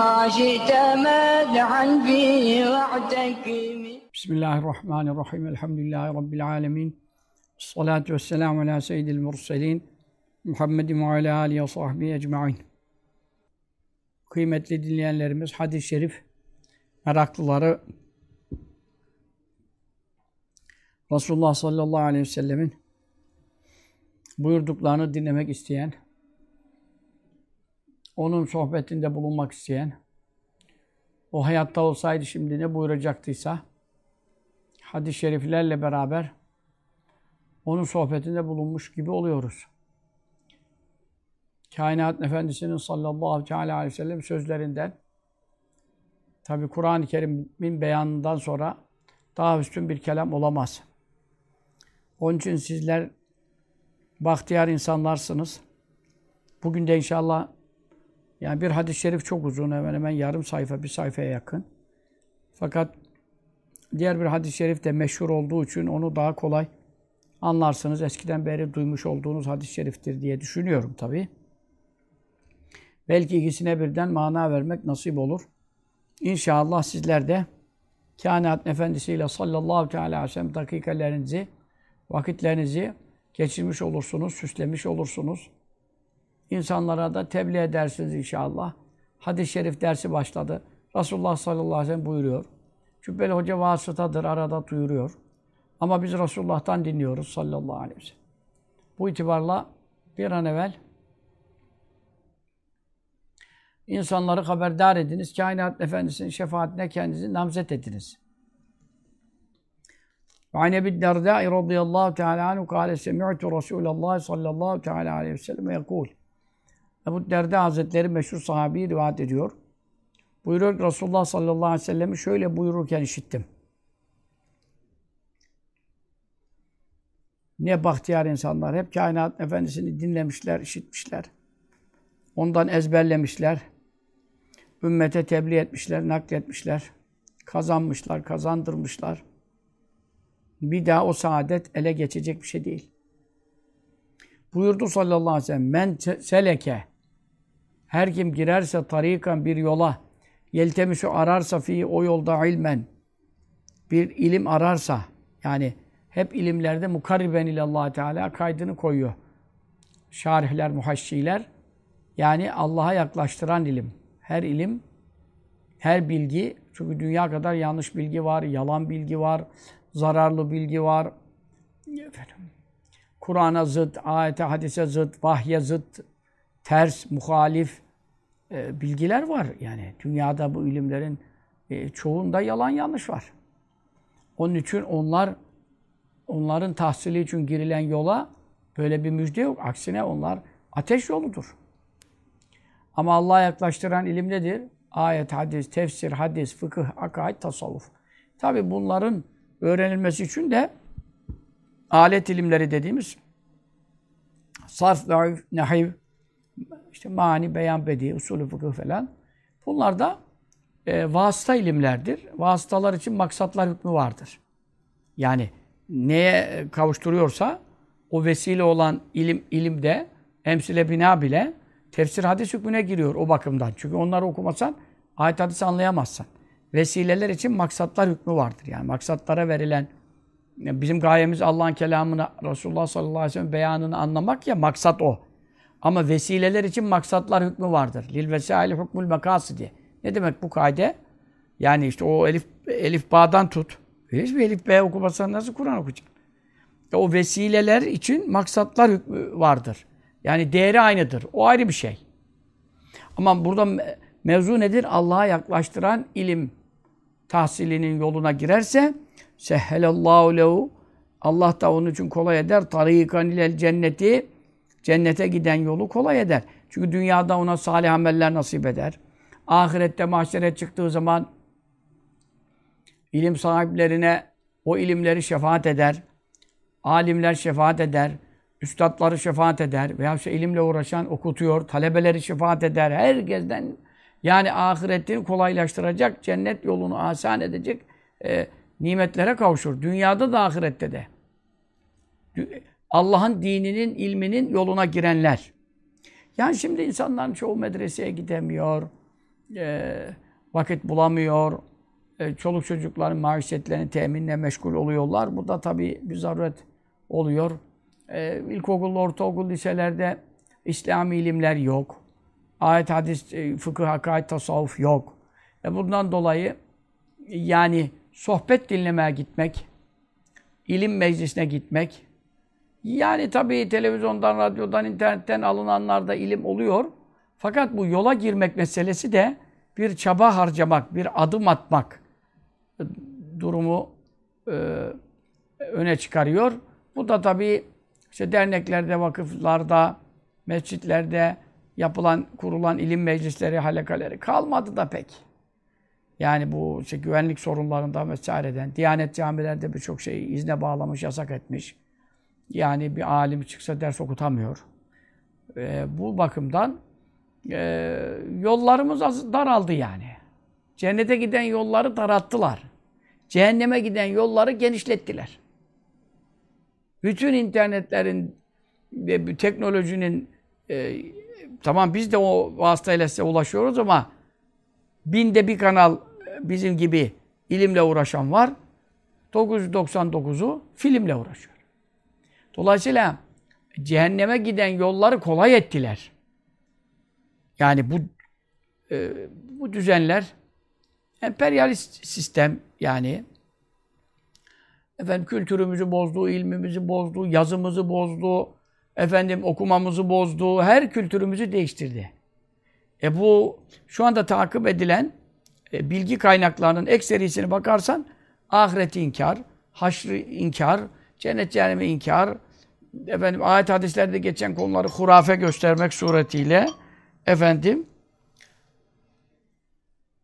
بما شئت مدحا فيه واعتكم Bismillahirrahmanirrahim. Elhamdülillahi Rabbil alemin. Salatu vesselamu ala seyyidil murselin. Muhammedin ve ala alihi ve sahbihi ecma'in. Kıymetli dinleyenlerimiz, hadis-i şerif meraklıları Resulullah sallallahu aleyhi ve sellemin buyurduklarını dinlemek isteyen, onun sohbetinde bulunmak isteyen, o hayatta olsaydı şimdi ne buyuracaktıysa, hadis-i şeriflerle beraber onun sohbetinde bulunmuş gibi oluyoruz. Kainat Efendisi'nin sallallahu aleyhi ve sellem sözlerinden tabi Kur'an-ı Kerim'in beyanından sonra daha üstün bir kelam olamaz. Onun için sizler bahtiyar insanlarsınız. Bugün de inşallah yani bir hadis-i şerif çok uzun hemen hemen yarım sayfa, bir sayfaya yakın. Fakat diğer bir hadis-i şerif de meşhur olduğu için onu daha kolay anlarsınız. Eskiden beri duymuş olduğunuz hadis-i şeriftir diye düşünüyorum tabii. Belki ikisine birden mana vermek nasip olur. İnşallah sizler de Kainat Efendisiyle sallallahu teala aleyhi ve sellem dakikalarınızı, vakitlerinizi geçirmiş olursunuz, süslemiş olursunuz. İnsanlara da tebliğ edersiniz inşallah. Hadis-i şerif dersi başladı. Resulullah sallallahu aleyhi ve sellem buyuruyor. Cübbeli Hoca vasıtadır, arada duyuruyor. Ama biz Resulullah'tan dinliyoruz sallallahu aleyhi ve sellem. Bu itibarla bir an evvel insanları haberdar ediniz. Kainat Efendisi'nin şefaatine kendinizi namzet ediniz. وعن أبي الدرداء رضي الله تعالى عنه قال سمعت رسول الله صلى الله تعالى عليه وسلم يقول Ebu Derda Hazretleri meşhur sahabeyi rivayet ediyor. Buyuruyor ki Resulullah sallallahu aleyhi ve sellem'i şöyle buyururken işittim. Ne bahtiyar insanlar. Hep kainat efendisini dinlemişler, işitmişler. Ondan ezberlemişler. Ümmete tebliğ etmişler, nakletmişler. Kazanmışlar, kazandırmışlar. Bir daha o saadet ele geçecek bir şey değil. Buyurdu sallallahu aleyhi ve sellem. Men seleke. Her kim girerse tarikan bir yola, yeltemisu ararsa fi o yolda ilmen, bir ilim ararsa, yani hep ilimlerde mukarriben ile allah Teala kaydını koyuyor. Şarihler, muhaşşiler, yani Allah'a yaklaştıran ilim. Her ilim, her bilgi, çünkü dünya kadar yanlış bilgi var, yalan bilgi var, zararlı bilgi var. Kur'an'a zıt, ayete, hadise zıt, vahye zıt, ters, muhalif e, bilgiler var. Yani dünyada bu ilimlerin e, çoğunda yalan yanlış var. Onun için onlar onların tahsili için girilen yola böyle bir müjde yok. Aksine onlar ateş yoludur. Ama Allah'a yaklaştıran ilim nedir? Ayet, hadis, tefsir, hadis, fıkıh, akaid, tasavvuf. Tabi bunların öğrenilmesi için de alet ilimleri dediğimiz sarf, nahiv, işte mani, beyan, bedi, usulü fıkıh falan. Bunlar da e, vasıta ilimlerdir. Vasıtalar için maksatlar hükmü vardır. Yani neye kavuşturuyorsa o vesile olan ilim ilimde emsile bina bile tefsir hadis hükmüne giriyor o bakımdan. Çünkü onları okumasan ayet hadis anlayamazsın. Vesileler için maksatlar hükmü vardır. Yani maksatlara verilen bizim gayemiz Allah'ın kelamını Resulullah sallallahu aleyhi ve sellem beyanını anlamak ya maksat o. Ama vesileler için maksatlar hükmü vardır. Lil vesaili hukmul makasidi. Ne demek bu kaide? Yani işte o elif elif bağdan tut. Hiçbir elif B okumasan nasıl Kur'an okuyacaksın? E o vesileler için maksatlar hükmü vardır. Yani değeri aynıdır. O ayrı bir şey. Ama burada mevzu nedir? Allah'a yaklaştıran ilim tahsilinin yoluna girerse sehhelallahu lehu Allah da onun için kolay eder. Tarikan ilel cenneti cennete giden yolu kolay eder. Çünkü dünyada ona salih ameller nasip eder. Ahirette mahşere çıktığı zaman ilim sahiplerine o ilimleri şefaat eder. Alimler şefaat eder. Üstadları şefaat eder. Veya işte ilimle uğraşan okutuyor. Talebeleri şefaat eder. Herkesten yani ahiretini kolaylaştıracak, cennet yolunu asan edecek e, nimetlere kavuşur. Dünyada da ahirette de. Allah'ın dininin, ilminin yoluna girenler. Yani şimdi insanların çoğu medreseye gidemiyor, e, vakit bulamıyor, e, çoluk çocukların maişetlerini teminle meşgul oluyorlar. Bu da tabii bir zaruret oluyor. E, ilkokul, ortaokul, liselerde İslami ilimler yok. Ayet, hadis, e, fıkıh, hakaid, tasavvuf yok. E bundan dolayı yani sohbet dinlemeye gitmek, ilim meclisine gitmek, yani tabii televizyondan, radyodan, internetten alınanlarda ilim oluyor. Fakat bu yola girmek meselesi de bir çaba harcamak, bir adım atmak durumu e, öne çıkarıyor. Bu da tabii işte derneklerde, vakıflarda, mescitlerde yapılan, kurulan ilim meclisleri, halekaleri kalmadı da pek. Yani bu işte güvenlik sorunlarından vesaireden, Diyanet camilerde birçok şeyi izne bağlamış, yasak etmiş. Yani bir alim çıksa ders okutamıyor. E, bu bakımdan e, yollarımız az, daraldı yani. Cennete giden yolları daralttılar. Cehenneme giden yolları genişlettiler. Bütün internetlerin ve teknolojinin e, tamam biz de o vasıtayla size ulaşıyoruz ama binde bir kanal bizim gibi ilimle uğraşan var. 999'u filmle uğraşıyor. Dolayısıyla cehenneme giden yolları kolay ettiler. Yani bu e, bu düzenler emperyalist sistem yani efendim kültürümüzü bozdu, ilmimizi bozdu, yazımızı bozdu, efendim okumamızı bozdu, her kültürümüzü değiştirdi. E bu şu anda takip edilen e, bilgi kaynaklarının ekserisine bakarsan ahireti inkar, haşrı inkar, cennet cehennemi inkar, efendim ayet hadislerde geçen konuları hurafe göstermek suretiyle efendim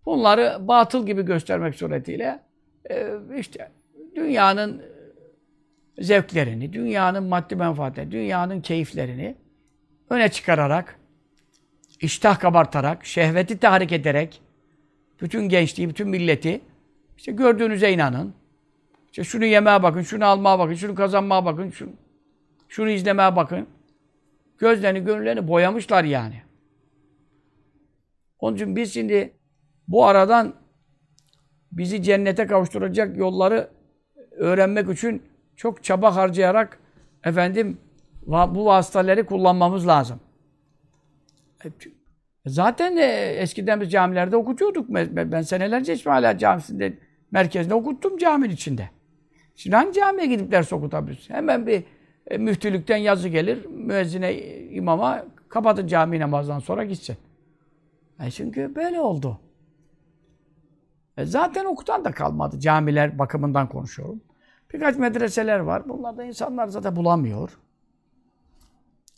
bunları batıl gibi göstermek suretiyle e, işte dünyanın zevklerini, dünyanın maddi menfaatlerini, dünyanın keyiflerini öne çıkararak, iştah kabartarak, şehveti tahrik ederek bütün gençliği, bütün milleti işte gördüğünüze inanın. İşte şunu yemeye bakın, şunu almaya bakın, şunu kazanmaya bakın, şunu, şunu izlemeye bakın. Gözlerini, gönüllerini boyamışlar yani. Onun için biz şimdi bu aradan bizi cennete kavuşturacak yolları öğrenmek için çok çaba harcayarak efendim bu vasıtaları kullanmamız lazım. Zaten eskiden biz camilerde okutuyorduk. Ben senelerce İsmaila Camisi'nde merkezinde okuttum caminin içinde. Şimdi hangi camiye gidip ders okutabiliriz? Hemen bir e, müftülükten yazı gelir, müezzine, imama kapatın cami namazdan sonra gitsin. E çünkü böyle oldu. E zaten okutan da kalmadı. Camiler bakımından konuşuyorum. Birkaç medreseler var. Bunlarda insanlar zaten bulamıyor.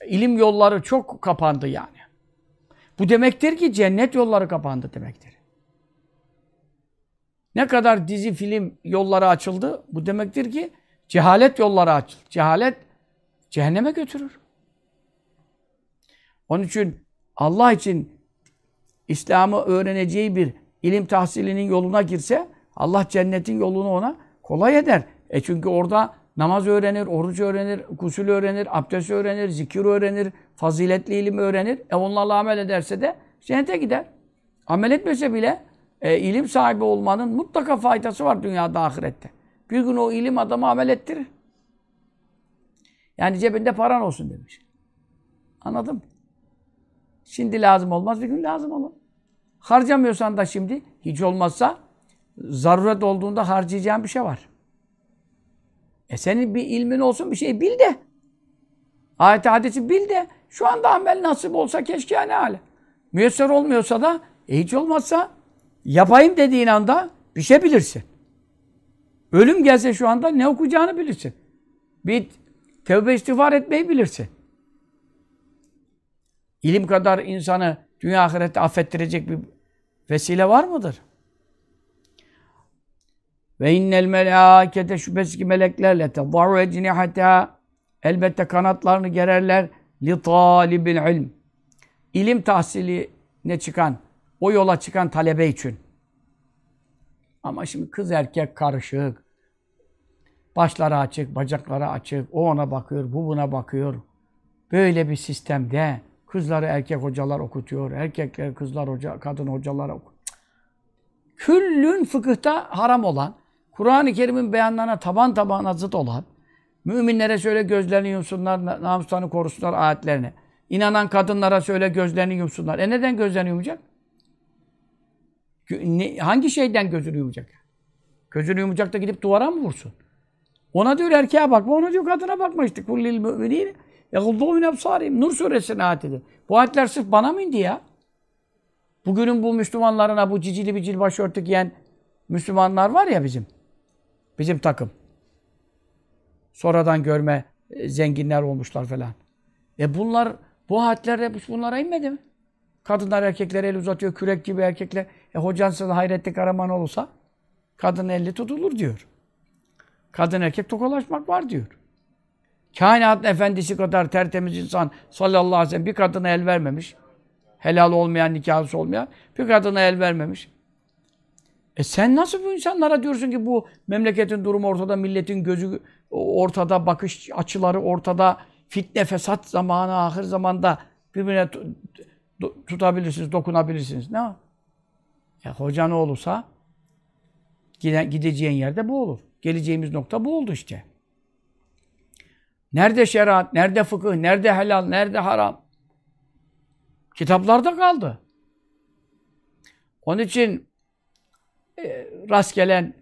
İlim yolları çok kapandı yani. Bu demektir ki cennet yolları kapandı demektir. Ne kadar dizi, film yolları açıldı, bu demektir ki cehalet yolları açıldı. Cehalet cehenneme götürür. Onun için Allah için İslam'ı öğreneceği bir ilim tahsilinin yoluna girse Allah cennetin yolunu ona kolay eder. E çünkü orada namaz öğrenir, oruç öğrenir, gusül öğrenir, abdest öğrenir, zikir öğrenir, faziletli ilim öğrenir. E onlarla amel ederse de cennete gider. Amel etmese bile e, ilim sahibi olmanın mutlaka faydası var dünyada ahirette. Bir gün o ilim adamı amel ettirir. Yani cebinde paran olsun demiş. Anladın mı? Şimdi lazım olmaz, bir gün lazım olur. Harcamıyorsan da şimdi hiç olmazsa zaruret olduğunda harcayacağın bir şey var. E senin bir ilmin olsun bir şey bil de. Ayet hadisi bil de. Şu anda amel nasip olsa keşke ne hale. Müyesser olmuyorsa da e hiç olmazsa yapayım dediğin anda bir şey bilirsin. Ölüm gelse şu anda ne okuyacağını bilirsin. Bir tevbe istiğfar etmeyi bilirsin. İlim kadar insanı dünya ahirette affettirecek bir vesile var mıdır? Ve innel melâkete şüphesiz ki meleklerle tedâru ecnihata elbette kanatlarını gererler li talibil ilm. İlim tahsiline çıkan, o yola çıkan talebe için. Ama şimdi kız erkek karışık. Başları açık, bacakları açık. O ona bakıyor, bu buna bakıyor. Böyle bir sistemde kızları erkek hocalar okutuyor. Erkekler kızlar hoca, kadın hocalar okutuyor. Küllün fıkıhta haram olan, Kur'an-ı Kerim'in beyanlarına taban tabana zıt olan, müminlere şöyle gözlerini yumsunlar, namuslarını korusunlar ayetlerine. İnanan kadınlara şöyle gözlerini yumsunlar. E neden gözlerini yumacak? Ne, hangi şeyden gözünü yumacak? Gözünü yumacak da gidip duvara mı vursun? Ona diyor erkeğe bakma, ona diyor kadına bakma işte. Kullil müminine yagulduğu min absarim. Nur suresine ayet edin. Bu ayetler sırf bana mı indi ya? Bugünün bu Müslümanlarına bu cicili bicil başörtü giyen Müslümanlar var ya bizim. Bizim takım. Sonradan görme e, zenginler olmuşlar falan. E bunlar, bu ayetler hep bunlara inmedi mi? Kadınlar erkeklere el uzatıyor, kürek gibi erkekler. E hocansız Hayrettin Karaman olursa kadın eli tutulur diyor. Kadın erkek tokalaşmak var diyor. Kainat efendisi kadar tertemiz insan sallallahu aleyhi ve sellem bir kadına el vermemiş. Helal olmayan, nikahlısı olmayan bir kadına el vermemiş. E sen nasıl bu insanlara diyorsun ki bu memleketin durumu ortada, milletin gözü ortada, bakış açıları ortada, fitne, fesat zamanı, ahir zamanda birbirine tutabilirsiniz, dokunabilirsiniz. Ne var? Ya hoca ne olursa gideceğin yerde bu olur. Geleceğimiz nokta bu oldu işte. Nerede şeriat, nerede fıkıh, nerede helal, nerede haram? Kitaplarda kaldı. Onun için e, rast gelen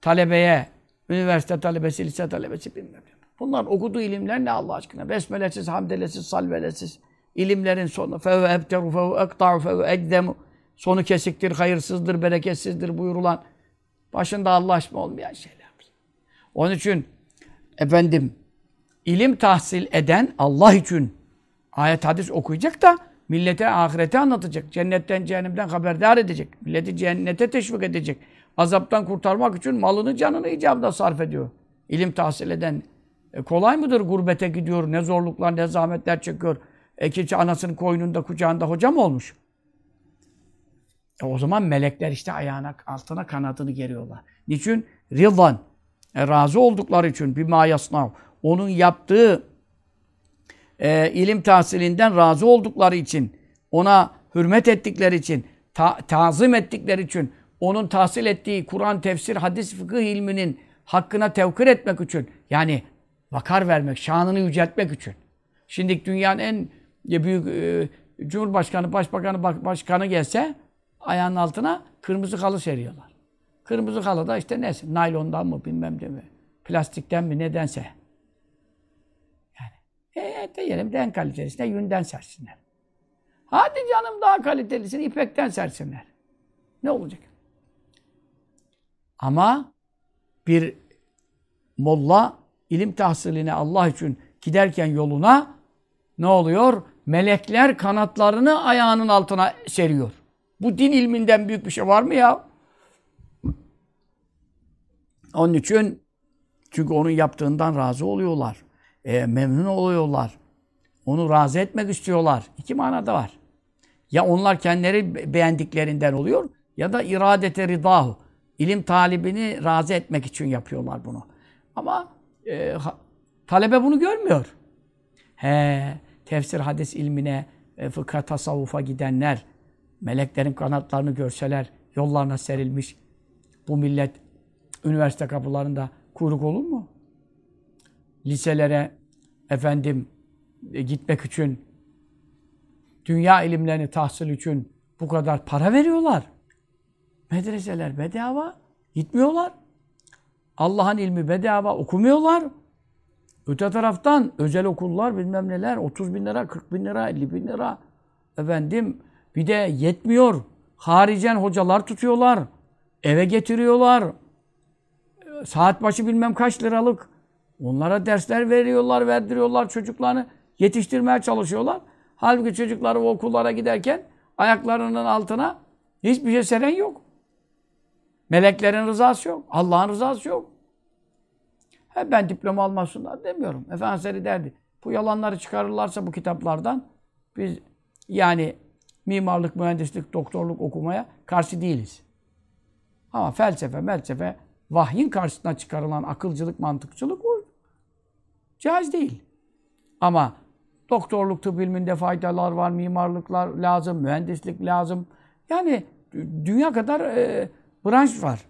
talebeye, üniversite talebesi, lise talebesi bilmem ne. Bunlar okuduğu ilimler ne Allah aşkına? Besmelesiz, hamdelesiz, salvelesiz. İlimlerin sonu feve ebteru feve ekta'u feve ecdemu sonu kesiktir, hayırsızdır, bereketsizdir buyurulan başında Allah ismi olmayan şeyler. Onun için efendim ilim tahsil eden Allah için ayet hadis okuyacak da millete ahireti anlatacak. Cennetten cehennemden haberdar edecek. Milleti cennete teşvik edecek. Azaptan kurtarmak için malını canını icabında sarf ediyor. İlim tahsil eden e, kolay mıdır? Gurbete gidiyor. Ne zorluklar, ne zahmetler çekiyor. E anasının koynunda, kucağında hoca mı olmuş? E o zaman melekler işte ayağına, altına kanadını geriyorlar. Niçin? Rıdvan. E, razı oldukları için bir mayasnav. Onun yaptığı e, ilim tahsilinden razı oldukları için, ona hürmet ettikleri için, ta tazim ettikleri için, onun tahsil ettiği Kur'an, tefsir, hadis, fıkıh ilminin hakkına tevkir etmek için, yani vakar vermek, şanını yüceltmek için. Şimdi dünyanın en büyük e, Cumhurbaşkanı, Başbakanı, Başkanı gelse ayağının altına kırmızı halı seriyorlar. Kırmızı halı da işte neyse, naylondan mı bilmem ne mi, plastikten mi nedense. Yani e, diyelim de en kalitelisine yünden sersinler. Hadi canım daha kalitelisini ipekten sersinler. Ne olacak? Ama bir molla ilim tahsiline Allah için giderken yoluna ne oluyor? Melekler kanatlarını ayağının altına seriyor. Bu din ilminden büyük bir şey var mı ya? Onun için çünkü onun yaptığından razı oluyorlar. E, memnun oluyorlar. Onu razı etmek istiyorlar. İki manada var. Ya onlar kendileri beğendiklerinden oluyor ya da iradete ridahu. İlim talibini razı etmek için yapıyorlar bunu. Ama e, ha, talebe bunu görmüyor. He, tefsir hadis ilmine, e, fıkha tasavvufa gidenler, meleklerin kanatlarını görseler, yollarına serilmiş bu millet üniversite kapılarında kuyruk olur mu? Liselere efendim e, gitmek için dünya ilimlerini tahsil için bu kadar para veriyorlar. Medreseler bedava gitmiyorlar. Allah'ın ilmi bedava okumuyorlar. Öte taraftan özel okullar bilmem neler 30 bin lira, 40 bin lira, 50 bin lira. Efendim bir de yetmiyor. Haricen hocalar tutuyorlar. Eve getiriyorlar. Saat başı bilmem kaç liralık. Onlara dersler veriyorlar, verdiriyorlar çocuklarını. Yetiştirmeye çalışıyorlar. Halbuki çocukları okullara giderken ayaklarının altına hiçbir şey seren yok. Meleklerin rızası yok. Allah'ın rızası yok. He ben diploma almasınlar demiyorum. Efendimiz derdi. Bu yalanları çıkarırlarsa bu kitaplardan biz yani mimarlık, mühendislik, doktorluk okumaya karşı değiliz. Ama felsefe, melsefe, vahyin karşısına çıkarılan akılcılık, mantıkçılık o caiz değil. Ama doktorluk, tıp ilminde faydalar var, mimarlıklar lazım, mühendislik lazım. Yani dünya kadar e, branş var.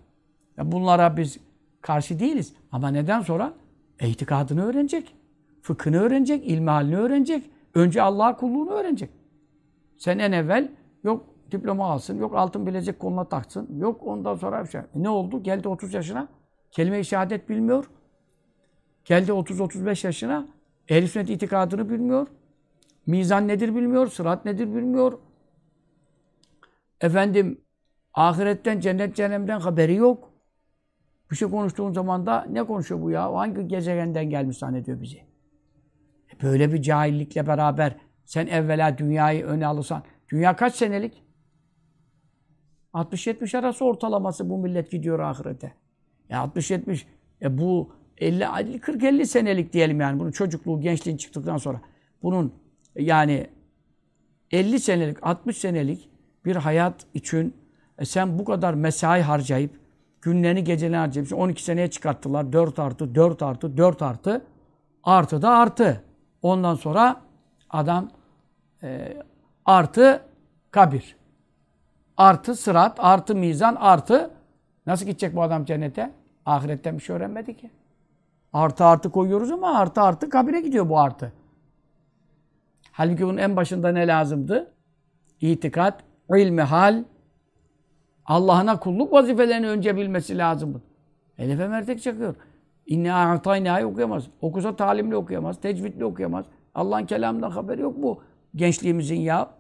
Bunlara biz karşı değiliz. Ama neden sonra? İtikadını öğrenecek. Fıkhını öğrenecek, ilmihalini öğrenecek. Önce Allah'a kulluğunu öğrenecek. Sen en evvel yok diploma alsın, yok altın bilecek koluna taksın, yok ondan sonra bir şey. E ne oldu? Geldi 30 yaşına, kelime-i şehadet bilmiyor. Geldi 30-35 yaşına, ehl sünnet itikadını bilmiyor. Mizan nedir bilmiyor, sırat nedir bilmiyor. Efendim, ahiretten, cennet cehennemden haberi yok. Bir şey konuştuğun zaman da ne konuşuyor bu ya? Hangi gezegenden gelmiş zannediyor bizi? E böyle bir cahillikle beraber sen evvela dünyayı öne alırsan. Dünya kaç senelik? 60-70 arası ortalaması bu millet gidiyor ahirete. Ya 60-70 e bu 50 40-50 senelik diyelim yani bunun çocukluğu, gençliğin çıktıktan sonra. Bunun yani 50 senelik, 60 senelik bir hayat için e sen bu kadar mesai harcayıp günlerini gecelerini harcayıp 12 seneye çıkarttılar. 4 artı, 4 artı, 4 artı. Artı da artı. Ondan sonra adam e, artı kabir. Artı sırat, artı mizan, artı nasıl gidecek bu adam cennete? Ahiretten bir şey öğrenmedi ki. Artı artı koyuyoruz ama artı artı kabire gidiyor bu artı. Halbuki bunun en başında ne lazımdı? İtikat, ilmi hal, Allah'ına kulluk vazifelerini önce bilmesi lazım. Elefe mertek çakıyor. İnne a'taynâ'yı okuyamaz. Okusa talimli okuyamaz, tecvidli okuyamaz. Allah'ın kelamından haberi yok bu gençliğimizin ya.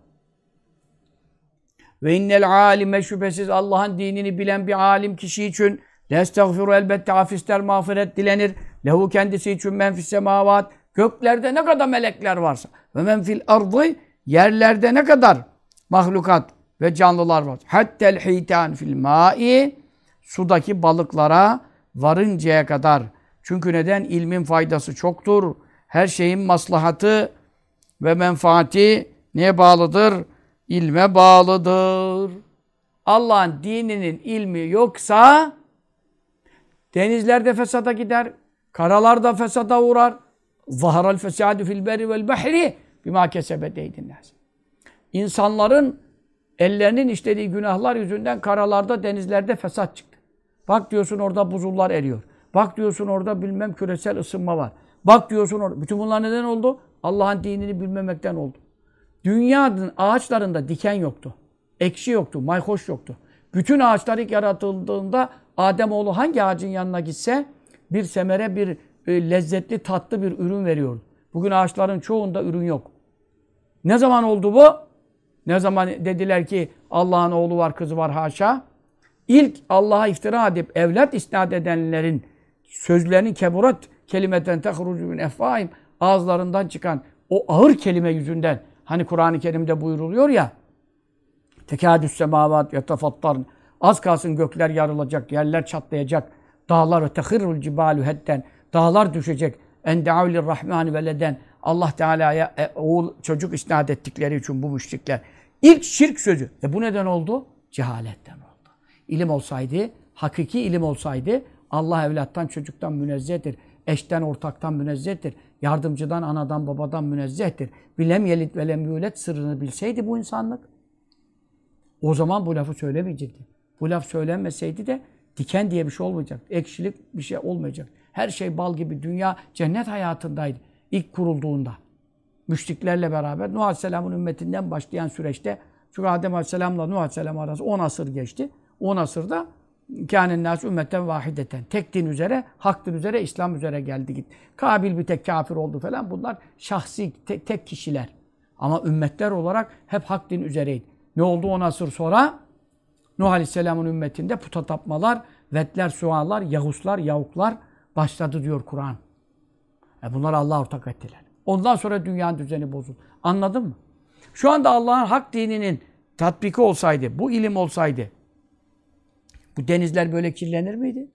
Ve innel alime şüphesiz Allah'ın dinini bilen bir alim kişi için lestagfiru elbette af ister mağfiret dilenir. Lehu kendisi için menfis semavat. Göklerde ne kadar melekler varsa ve menfil ardı yerlerde ne kadar mahlukat ve canlılar var. Hattel hitan fil mai sudaki balıklara varıncaya kadar. Çünkü neden? ilmin faydası çoktur. Her şeyin maslahatı ve menfaati neye bağlıdır? İlme bağlıdır. Allah'ın dininin ilmi yoksa denizlerde fesada gider, karalarda fesada uğrar. Zaharal fesadu fil berri vel bahri bima kesebet eydinnas. İnsanların ellerinin işlediği günahlar yüzünden karalarda, denizlerde fesat çıktı. Bak diyorsun orada buzullar eriyor. Bak diyorsun orada bilmem küresel ısınma var. Bak diyorsun. Bütün bunlar neden oldu? Allah'ın dinini bilmemekten oldu. Dünyanın ağaçlarında diken yoktu. Ekşi yoktu, mayhoş yoktu. Bütün ağaçlar ilk yaratıldığında Ademoğlu hangi ağacın yanına gitse bir semere, bir e, lezzetli, tatlı bir ürün veriyordu. Bugün ağaçların çoğunda ürün yok. Ne zaman oldu bu? Ne zaman dediler ki Allah'ın oğlu var, kızı var haşa. İlk Allah'a iftira edip evlat isnat edenlerin sözlerinin keburat kelimeten tehrucu min efvahim ağızlarından çıkan o ağır kelime yüzünden hani Kur'an-ı Kerim'de buyuruluyor ya tekadüs semavat yetefattar az kalsın gökler yarılacak, yerler çatlayacak, dağlar tehirrul cibalu hedden dağlar düşecek. En deavlir rahmani veleden Allah Teala'ya e, oğul çocuk isnat ettikleri için bu müşrikler. İlk şirk sözü. E bu neden oldu? Cehaletten oldu. İlim olsaydı, hakiki ilim olsaydı Allah evlattan çocuktan münezzehtir. Eşten ortaktan münezzehtir. Yardımcıdan, anadan, babadan münezzehtir. Bilem yelit ve lem yulet sırrını bilseydi bu insanlık. O zaman bu lafı söylemeyecekti. Bu laf söylenmeseydi de diken diye bir şey olmayacak. Ekşilik bir şey olmayacak. Her şey bal gibi. Dünya cennet hayatındaydı. ilk kurulduğunda. Müşriklerle beraber Nuh Aleyhisselam'ın ümmetinden başlayan süreçte çünkü Adem Aleyhisselam'la Nuh Aleyhisselam arası 10 asır geçti. 10 asırda kânen nâs ümmetten vahideten. Tek din üzere, hak din üzere, İslam üzere geldi git. Kabil bir tek kafir oldu falan. Bunlar şahsi, tek, tek kişiler. Ama ümmetler olarak hep hak din üzereydi. Ne oldu 10 asır sonra? Nuh Aleyhisselam'ın ümmetinde puta tapmalar, vetler, suallar, yahuslar, yavuklar başladı diyor Kur'an. E bunlar Allah ortak ettiler. Ondan sonra dünyanın düzeni bozuldu. Anladın mı? Şu anda Allah'ın hak dininin tatbiki olsaydı, bu ilim olsaydı, bu denizler böyle kirlenir miydi?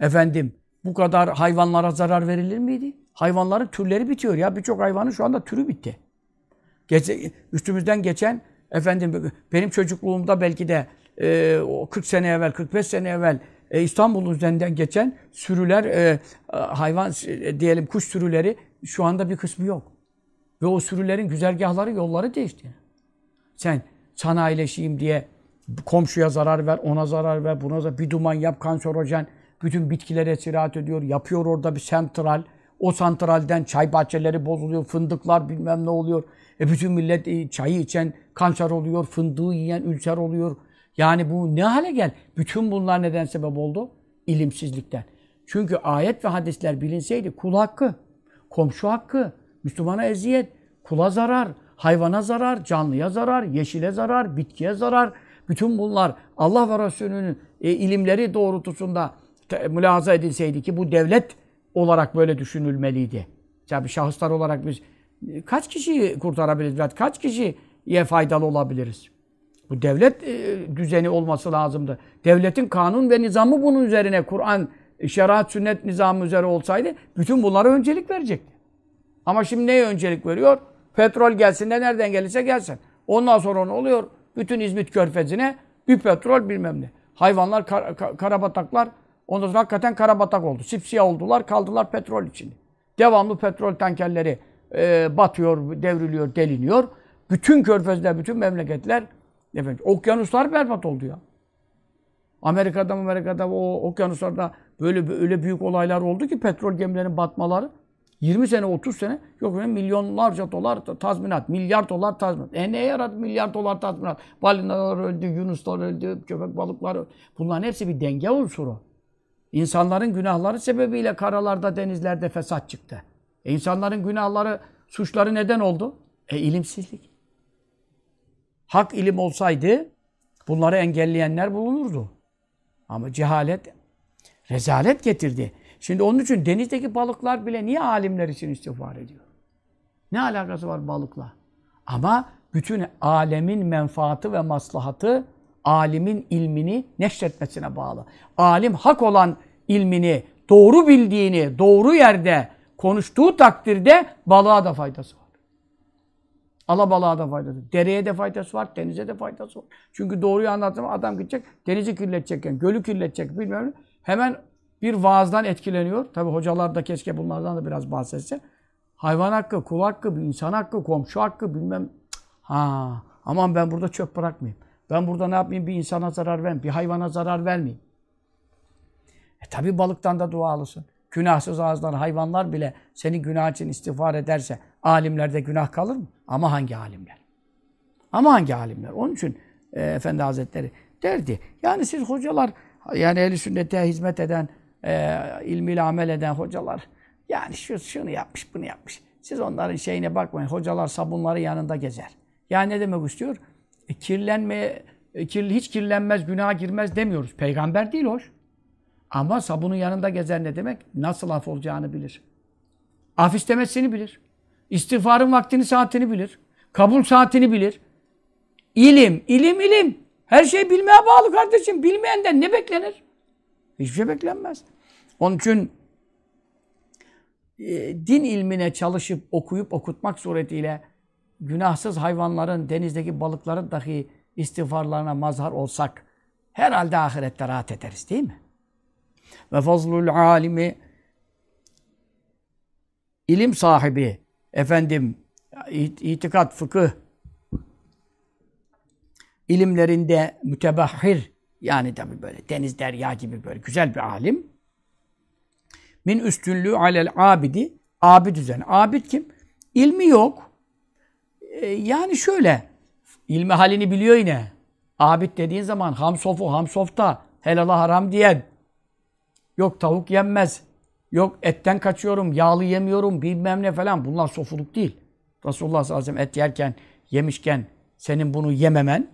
Efendim, bu kadar hayvanlara zarar verilir miydi? Hayvanların türleri bitiyor ya. Birçok hayvanın şu anda türü bitti. Gece, üstümüzden geçen, efendim benim çocukluğumda belki de e, 40 sene evvel, 45 sene evvel e, İstanbul üzerinden geçen sürüler, e, hayvan e, diyelim kuş sürüleri şu anda bir kısmı yok. Ve o sürülerin güzergahları, yolları değişti. Sen sanayileşeyim diye komşuya zarar ver, ona zarar ver, buna zarar, bir duman yap, kanserojen, bütün bitkilere sirahat ediyor, yapıyor orada bir sentral. O santralden çay bahçeleri bozuluyor, fındıklar bilmem ne oluyor. E bütün millet e, çayı içen kanser oluyor, fındığı yiyen ülser oluyor. Yani bu ne hale gel? Bütün bunlar neden sebep oldu? İlimsizlikten. Çünkü ayet ve hadisler bilinseydi kul hakkı, komşu hakkı, Müslümana eziyet, kula zarar, hayvana zarar, canlıya zarar, yeşile zarar, bitkiye zarar. Bütün bunlar Allah ve Resulü'nün e, ilimleri doğrultusunda mülahaza edilseydi ki bu devlet olarak böyle düşünülmeliydi. Tabi şahıslar olarak biz e, kaç kişiyi kurtarabiliriz? Kaç kişiye faydalı olabiliriz? Bu devlet e, düzeni olması lazımdı. Devletin kanun ve nizamı bunun üzerine Kur'an, şeriat, sünnet nizamı üzere olsaydı bütün bunlara öncelik verecekti. Ama şimdi neye öncelik veriyor? Petrol gelsin de nereden gelirse gelsin. Ondan sonra ne oluyor? Bütün İzmit körfezine bir petrol bilmem ne. Hayvanlar, kar, kar, karabataklar ondan sonra hakikaten karabatak oldu. Sipsiyah oldular, kaldılar petrol içinde. Devamlı petrol tankerleri e, batıyor, devriliyor, deliniyor. Bütün körfezler, bütün memleketler efendim, okyanuslar berbat oldu ya. Amerika'da Amerika'da o okyanuslarda böyle öyle büyük olaylar oldu ki petrol gemilerinin batmaları. 20 sene, 30 sene yok öyle milyonlarca dolar tazminat, milyar dolar tazminat. E ne yaradı milyar dolar tazminat? Balinalar öldü, yunuslar öldü, köpek balıklar öldü. Bunların hepsi bir denge unsuru. İnsanların günahları sebebiyle karalarda, denizlerde fesat çıktı. E insanların günahları, suçları neden oldu? E ilimsizlik. Hak ilim olsaydı bunları engelleyenler bulunurdu. Ama cehalet rezalet getirdi. Şimdi onun için denizdeki balıklar bile niye alimler için istiğfar ediyor? Ne alakası var balıkla? Ama bütün alemin menfaati ve maslahatı alimin ilmini neşretmesine bağlı. Alim hak olan ilmini, doğru bildiğini, doğru yerde konuştuğu takdirde balığa da faydası var. Alabalığa da faydası Dereye de faydası var, denize de faydası var. Çünkü doğruyu anlattım adam gidecek, denizi kirletecekken, gölü kirletecek bilmem ne. Hemen bir vaazdan etkileniyor. Tabi hocalar da keşke bunlardan da biraz bahsetse. Hayvan hakkı, kul hakkı, insan hakkı, komşu hakkı bilmem. Ha, aman ben burada çöp bırakmayayım. Ben burada ne yapayım? Bir insana zarar vermeyeyim, bir hayvana zarar vermeyeyim. E tabi balıktan da dualısın. Günahsız ağızdan hayvanlar bile seni günah için istiğfar ederse alimlerde günah kalır mı? Ama hangi alimler? Ama hangi alimler? Onun için e, Efendi Hazretleri derdi. Yani siz hocalar, yani ehl sünnete hizmet eden, e, ilmiyle amel eden hocalar, yani şu, şunu yapmış, bunu yapmış. Siz onların şeyine bakmayın. Hocalar sabunları yanında gezer. Yani ne demek istiyor? E, kirlenmeye, e, kirli, hiç kirlenmez, günaha girmez demiyoruz. Peygamber değil hoş. Ama sabunun yanında gezer ne demek? Nasıl af olacağını bilir. Af istemesini bilir. İstiğfarın vaktini, saatini bilir. Kabul saatini bilir. İlim, ilim, ilim. Her şey bilmeye bağlı kardeşim. Bilmeyenden ne beklenir? Hiçbir şey beklenmez. Onun için e, din ilmine çalışıp okuyup okutmak suretiyle günahsız hayvanların, denizdeki balıkların dahi istiğfarlarına mazhar olsak herhalde ahirette rahat ederiz değil mi? Ve fazlul alimi ilim sahibi, efendim itikat, fıkıh ilimlerinde mütebahhir yani tabi böyle deniz derya gibi böyle güzel bir alim min üstünlüğü alel abidi abid üzerine. Abid kim? İlmi yok. Ee, yani şöyle ilmi halini biliyor yine. Abid dediğin zaman hamsofu hamsofta helala haram diyen yok tavuk yenmez yok etten kaçıyorum yağlı yemiyorum bilmem ne falan bunlar sofuluk değil. Resulullah sallallahu aleyhi ve sellem et yerken yemişken senin bunu yememen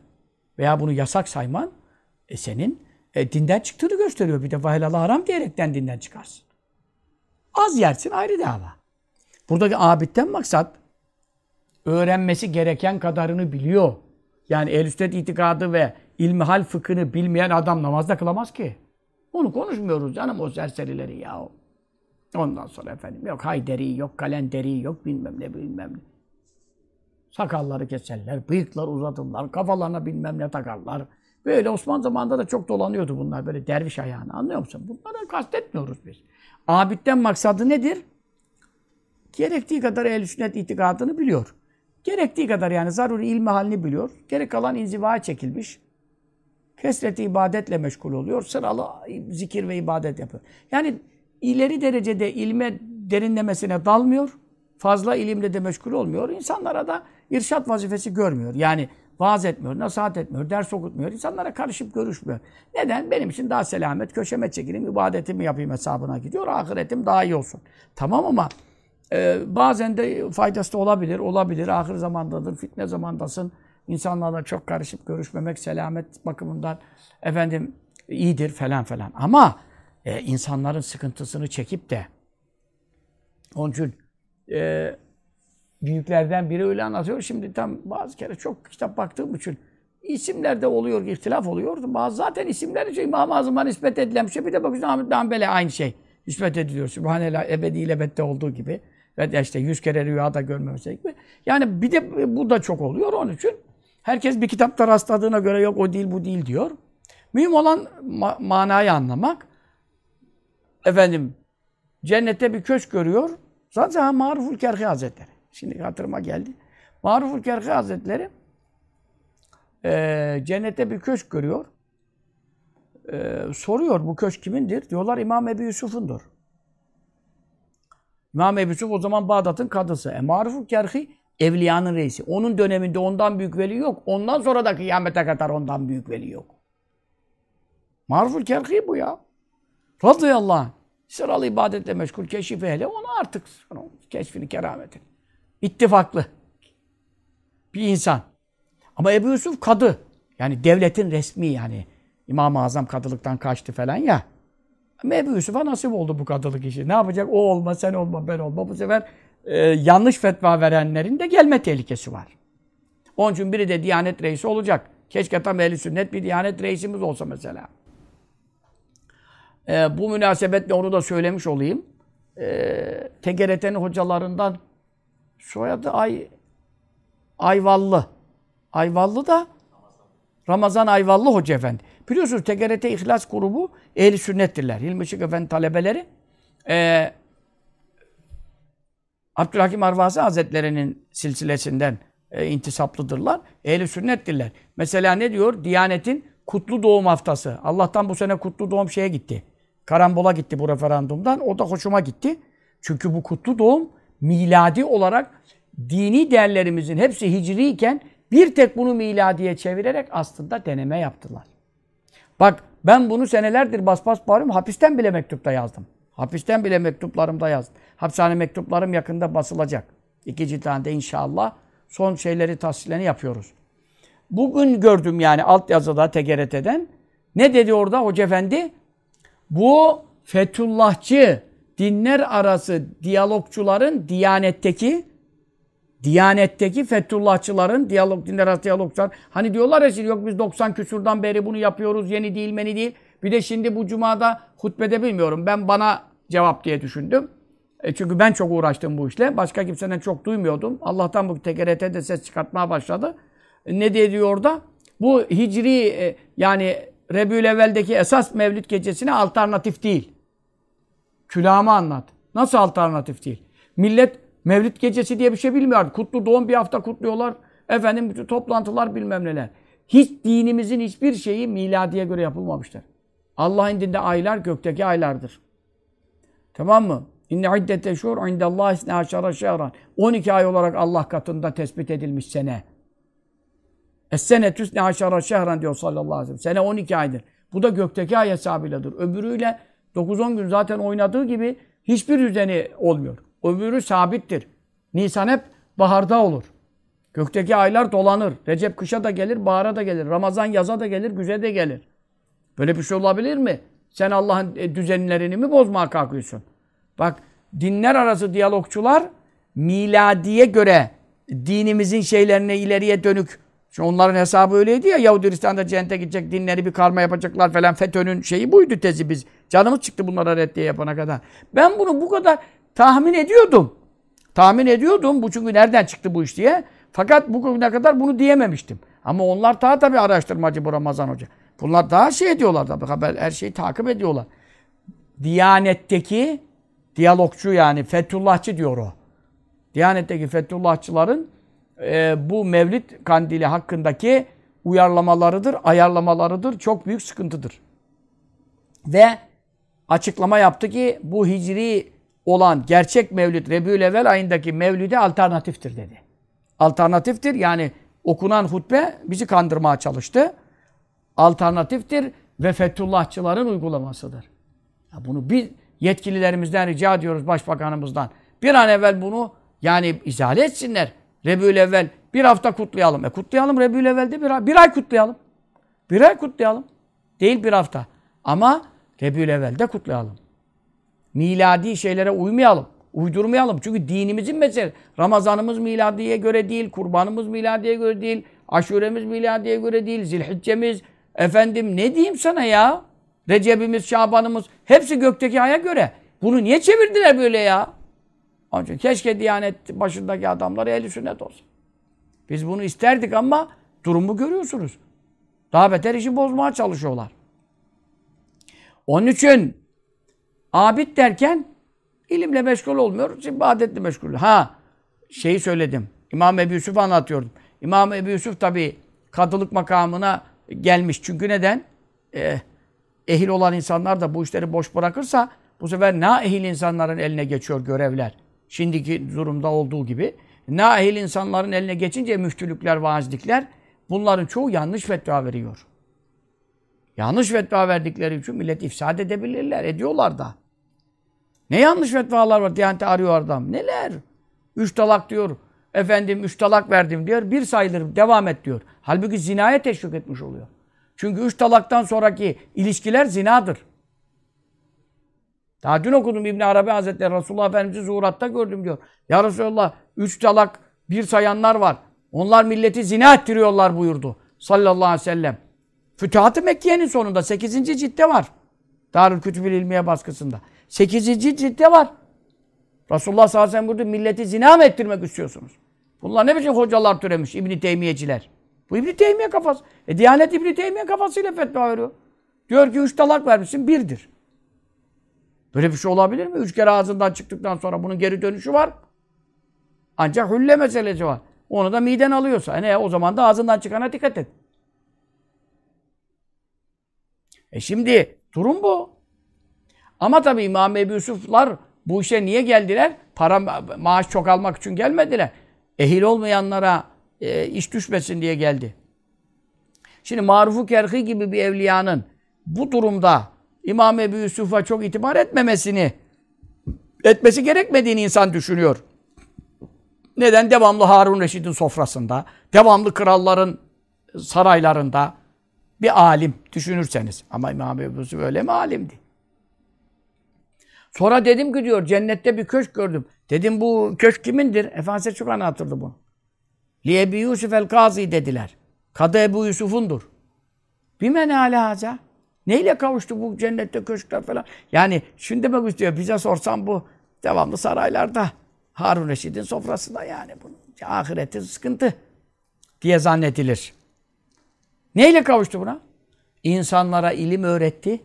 veya bunu yasak sayman e senin e, dinden çıktığını gösteriyor. Bir de helal haram diyerekten dinden çıkarsın. Az yersin ayrı dava. Buradaki abitten maksat öğrenmesi gereken kadarını biliyor. Yani ehl sünnet itikadı ve ilmihal fıkhını bilmeyen adam namazda kılamaz ki. Onu konuşmuyoruz canım o serserileri ya. Ondan sonra efendim yok Hayderi, yok Kalenderi, yok bilmem ne bilmem ne. Sakalları keserler, bıyıklar uzatırlar, kafalarına bilmem ne takarlar. Böyle Osmanlı zamanında da çok dolanıyordu bunlar böyle derviş ayağına anlıyor musun? Bunları kastetmiyoruz biz. Abidden maksadı nedir? Gerektiği kadar ehl sünnet itikadını biliyor. Gerektiği kadar yani zaruri ilmi halini biliyor. Gerek kalan inzivaya çekilmiş. Kesreti ibadetle meşgul oluyor. Sıralı zikir ve ibadet yapıyor. Yani ileri derecede ilme derinlemesine dalmıyor. Fazla ilimle de meşgul olmuyor. İnsanlara da irşat vazifesi görmüyor. Yani vaaz etmiyor, nasihat etmiyor, ders okutmuyor. İnsanlara karışıp görüşmüyor. Neden? Benim için daha selamet, köşeme çekileyim, ibadetimi yapayım hesabına gidiyor. Ahiretim daha iyi olsun. Tamam ama e, bazen de faydası da olabilir. Olabilir. Ahir zamandadır, fitne zamandasın. İnsanlarla çok karışıp görüşmemek selamet bakımından efendim iyidir falan falan. Ama e, insanların sıkıntısını çekip de onun için e, büyüklerden biri öyle anlatıyor. Şimdi tam bazı kere çok kitap baktığım için isimlerde oluyor, ihtilaf oluyor. Bazı zaten isimler için İmam-ı Azam'a nispet edilen bir şey. Bir de bakıyorsun Ahmet Hanbel'e aynı şey nispet ediliyor. Sübhanallah ebedi ilebette olduğu gibi. Ve işte yüz kere rüyada görmemesi gibi. Yani bir de bu da çok oluyor onun için. Herkes bir kitapta rastladığına göre yok o değil bu değil diyor. Mühim olan ma manayı anlamak. Efendim cennette bir köşk görüyor. Zaten Maruful Kerhi Hazretleri. Şimdi hatırıma geldi. Maruful Kerhi Hazretleri e, cennette bir köşk görüyor. E, soruyor bu köşk kimindir? Diyorlar İmam Ebu Yusuf'undur. İmam Ebu Yusuf o zaman Bağdat'ın kadısı. E, Maruful Kerhi evliyanın reisi. Onun döneminde ondan büyük veli yok. Ondan sonra da kıyamete kadar ondan büyük veli yok. Maruful Kerhi bu ya. Radıyallahu anh. Sıralı ibadetle meşgul, keşif ehli. Onu artık keşfini, kerametini. İttifaklı. Bir insan. Ama Ebu Yusuf kadı. Yani devletin resmi yani. İmam-ı Azam kadılıktan kaçtı falan ya. Ama Ebu Yusuf'a nasip oldu bu kadılık işi. Ne yapacak? O olma, sen olma, ben olma. Bu sefer e, yanlış fetva verenlerin de gelme tehlikesi var. Onun için biri de Diyanet Reisi olacak. Keşke tam ehli sünnet bir Diyanet Reisimiz olsa mesela. E, bu münasebetle onu da söylemiş olayım. E, TGRT'nin hocalarından soyadı Ay Ayvallı. Ayvallı da Ramazan Ayvallı Hoca Efendi. Biliyorsunuz TGRT İhlas grubu ehli sünnettirler. Hilmi Işık Efendi talebeleri. Ee, Abdülhakim Arvasi Hazretleri'nin silsilesinden e, intisaplıdırlar. Ehli sünnettirler. Mesela ne diyor? Diyanet'in kutlu doğum haftası. Allah'tan bu sene kutlu doğum şeye gitti. Karambola gitti bu referandumdan. O da hoşuma gitti. Çünkü bu kutlu doğum miladi olarak dini değerlerimizin hepsi hicri iken bir tek bunu miladiye çevirerek aslında deneme yaptılar. Bak ben bunu senelerdir bas bas bağırıyorum. Hapisten bile mektupta yazdım. Hapisten bile mektuplarımda yazdım. Hapishane mektuplarım yakında basılacak. İki cilthanede inşallah son şeyleri tahsillerini yapıyoruz. Bugün gördüm yani altyazıda TGRT'den. Ne dedi orada Hoca Efendi? Bu Fethullahçı dinler arası diyalogçuların Diyanet'teki Diyanet'teki Fethullahçıların diyalog dinler arası diyalogçular hani diyorlar ya şimdi yok biz 90 küsurdan beri bunu yapıyoruz yeni değil meni değil. Bir de şimdi bu cumada hutbede bilmiyorum ben bana cevap diye düşündüm. E çünkü ben çok uğraştım bu işle. Başka kimseden çok duymuyordum. Allah'tan bu TGRT'de ses çıkartmaya başladı. E ne diyor orada? Bu hicri e, yani Rebül esas mevlid gecesine alternatif değil. Külahımı anlat. Nasıl alternatif değil? Millet mevlid gecesi diye bir şey bilmiyor. Kutlu doğum bir hafta kutluyorlar. Efendim bütün toplantılar bilmem neler. Hiç dinimizin hiçbir şeyi miladiye göre yapılmamıştır. Allah'ın dinde aylar gökteki aylardır. Tamam mı? İnne iddete şur indallah isne aşara şehran. 12 ay olarak Allah katında tespit edilmiş sene. Es-sene tüsne aşara şehran diyor sallallahu aleyhi ve sellem. Sene 12 aydır. Bu da gökteki ay hesabıyladır. Öbürüyle 9-10 gün zaten oynadığı gibi hiçbir düzeni olmuyor. Öbürü sabittir. Nisan hep baharda olur. Gökteki aylar dolanır. Recep kışa da gelir, bahara da gelir. Ramazan yaza da gelir, güze de gelir. Böyle bir şey olabilir mi? Sen Allah'ın e, düzenlerini mi bozmaya kalkıyorsun? Bak dinler arası diyalogçular miladiye göre dinimizin şeylerine ileriye dönük. Şimdi onların hesabı öyleydi ya Yahudi Hristiyan'da cennete gidecek, dinleri bir karma yapacaklar falan. FETÖ'nün şeyi buydu tezi biz. Canımız çıktı bunlara reddiye yapana kadar. Ben bunu bu kadar tahmin ediyordum. Tahmin ediyordum. Bu çünkü nereden çıktı bu iş diye. Fakat bugüne kadar bunu diyememiştim. Ama onlar daha tabii araştırmacı bu Ramazan Hoca. Bunlar daha şey ediyorlar tabii. Haber, her şeyi takip ediyorlar. Diyanetteki diyalogçu yani Fethullahçı diyor o. Diyanetteki Fethullahçıların e, bu Mevlid kandili hakkındaki uyarlamalarıdır, ayarlamalarıdır. Çok büyük sıkıntıdır. Ve açıklama yaptı ki bu hicri olan gerçek Mevlid Rebü'l-Evvel ayındaki Mevlid'e alternatiftir dedi. Alternatiftir yani okunan hutbe bizi kandırmaya çalıştı. Alternatiftir ve Fethullahçıların uygulamasıdır. Ya bunu bir yetkililerimizden rica ediyoruz, başbakanımızdan. Bir an evvel bunu yani izale etsinler. Rebül evvel bir hafta kutlayalım. E kutlayalım Rebül evvelde bir ay, bir ay kutlayalım. Bir ay kutlayalım. Değil bir hafta. Ama Rebül evvelde kutlayalım. Miladi şeylere uymayalım. Uydurmayalım. Çünkü dinimizin meselesi. Ramazanımız miladiye göre değil, kurbanımız miladiye göre değil, aşuremiz miladiye göre değil, zilhiccemiz, efendim ne diyeyim sana ya? Recep'imiz, Şaban'ımız hepsi gökteki aya göre. Bunu niye çevirdiler böyle ya? Onun için keşke Diyanet başındaki adamlar ehli sünnet olsun. Biz bunu isterdik ama durumu görüyorsunuz. Daha beter işi bozmaya çalışıyorlar. Onun için abid derken ilimle meşgul olmuyor, ibadetle meşgul. Ha, şeyi söyledim. İmam Ebu Yusuf anlatıyordum. İmam Ebu Yusuf tabi kadılık makamına gelmiş. Çünkü neden? Ee, ehil olan insanlar da bu işleri boş bırakırsa bu sefer na ehil insanların eline geçiyor görevler. Şimdiki durumda olduğu gibi. Na ehil insanların eline geçince müftülükler, vaazlikler bunların çoğu yanlış fetva veriyor. Yanlış fetva verdikleri için millet ifsad edebilirler, ediyorlar da. Ne yanlış fetvalar var Diyanet'te arıyor adam. Neler? Üç talak diyor. Efendim üç talak verdim diyor. Bir sayılır devam et diyor. Halbuki zinaya teşvik etmiş oluyor. Çünkü üç talaktan sonraki ilişkiler zinadır. Daha dün okudum İbn Arabi Hazretleri Resulullah Efendimiz'i zuhuratta gördüm diyor. Ya Resulallah üç talak bir sayanlar var. Onlar milleti zina ettiriyorlar buyurdu. Sallallahu aleyhi ve sellem. Fütuhat-ı Mekke'nin sonunda 8. ciltte var. Darül Kütübül İlmiye baskısında. 8. ciltte var. Resulullah sallallahu aleyhi ve sellem buyurdu. Milleti zina mı ettirmek istiyorsunuz? Bunlar ne biçim hocalar türemiş İbn Teymiyeciler. Bu İbn Teymiye kafası. E Diyanet İbn Teymiye kafasıyla fetva veriyor. Diyor ki üç talak vermişsin birdir. Böyle bir şey olabilir mi? Üç kere ağzından çıktıktan sonra bunun geri dönüşü var. Ancak hülle meselesi var. Onu da miden alıyorsa. E ne, o zaman da ağzından çıkana dikkat et. E şimdi durum bu. Ama tabii İmam Ebu Yusuflar bu işe niye geldiler? Para, maaş çok almak için gelmediler. Ehil olmayanlara e, iş düşmesin diye geldi. Şimdi Marufu Kerhi gibi bir evliyanın bu durumda İmam Ebu Yusuf'a çok itibar etmemesini etmesi gerekmediğini insan düşünüyor. Neden? Devamlı Harun Reşid'in sofrasında, devamlı kralların saraylarında bir alim düşünürseniz. Ama İmam Ebu Yusuf öyle mi alimdi? Sonra dedim ki diyor cennette bir köşk gördüm. Dedim bu köşk kimindir? Efendimiz çok anlatırdı bunu. Li Ebu Yusuf el Gazi dediler. Kadı Ebu Yusuf'undur. Bimen haza. Neyle kavuştu bu cennette köşkler falan? Yani şunu demek istiyor. Bize sorsan bu devamlı saraylarda. Harun Reşid'in sofrasında yani. Bunun ahireti sıkıntı diye zannedilir. Neyle kavuştu buna? İnsanlara ilim öğretti.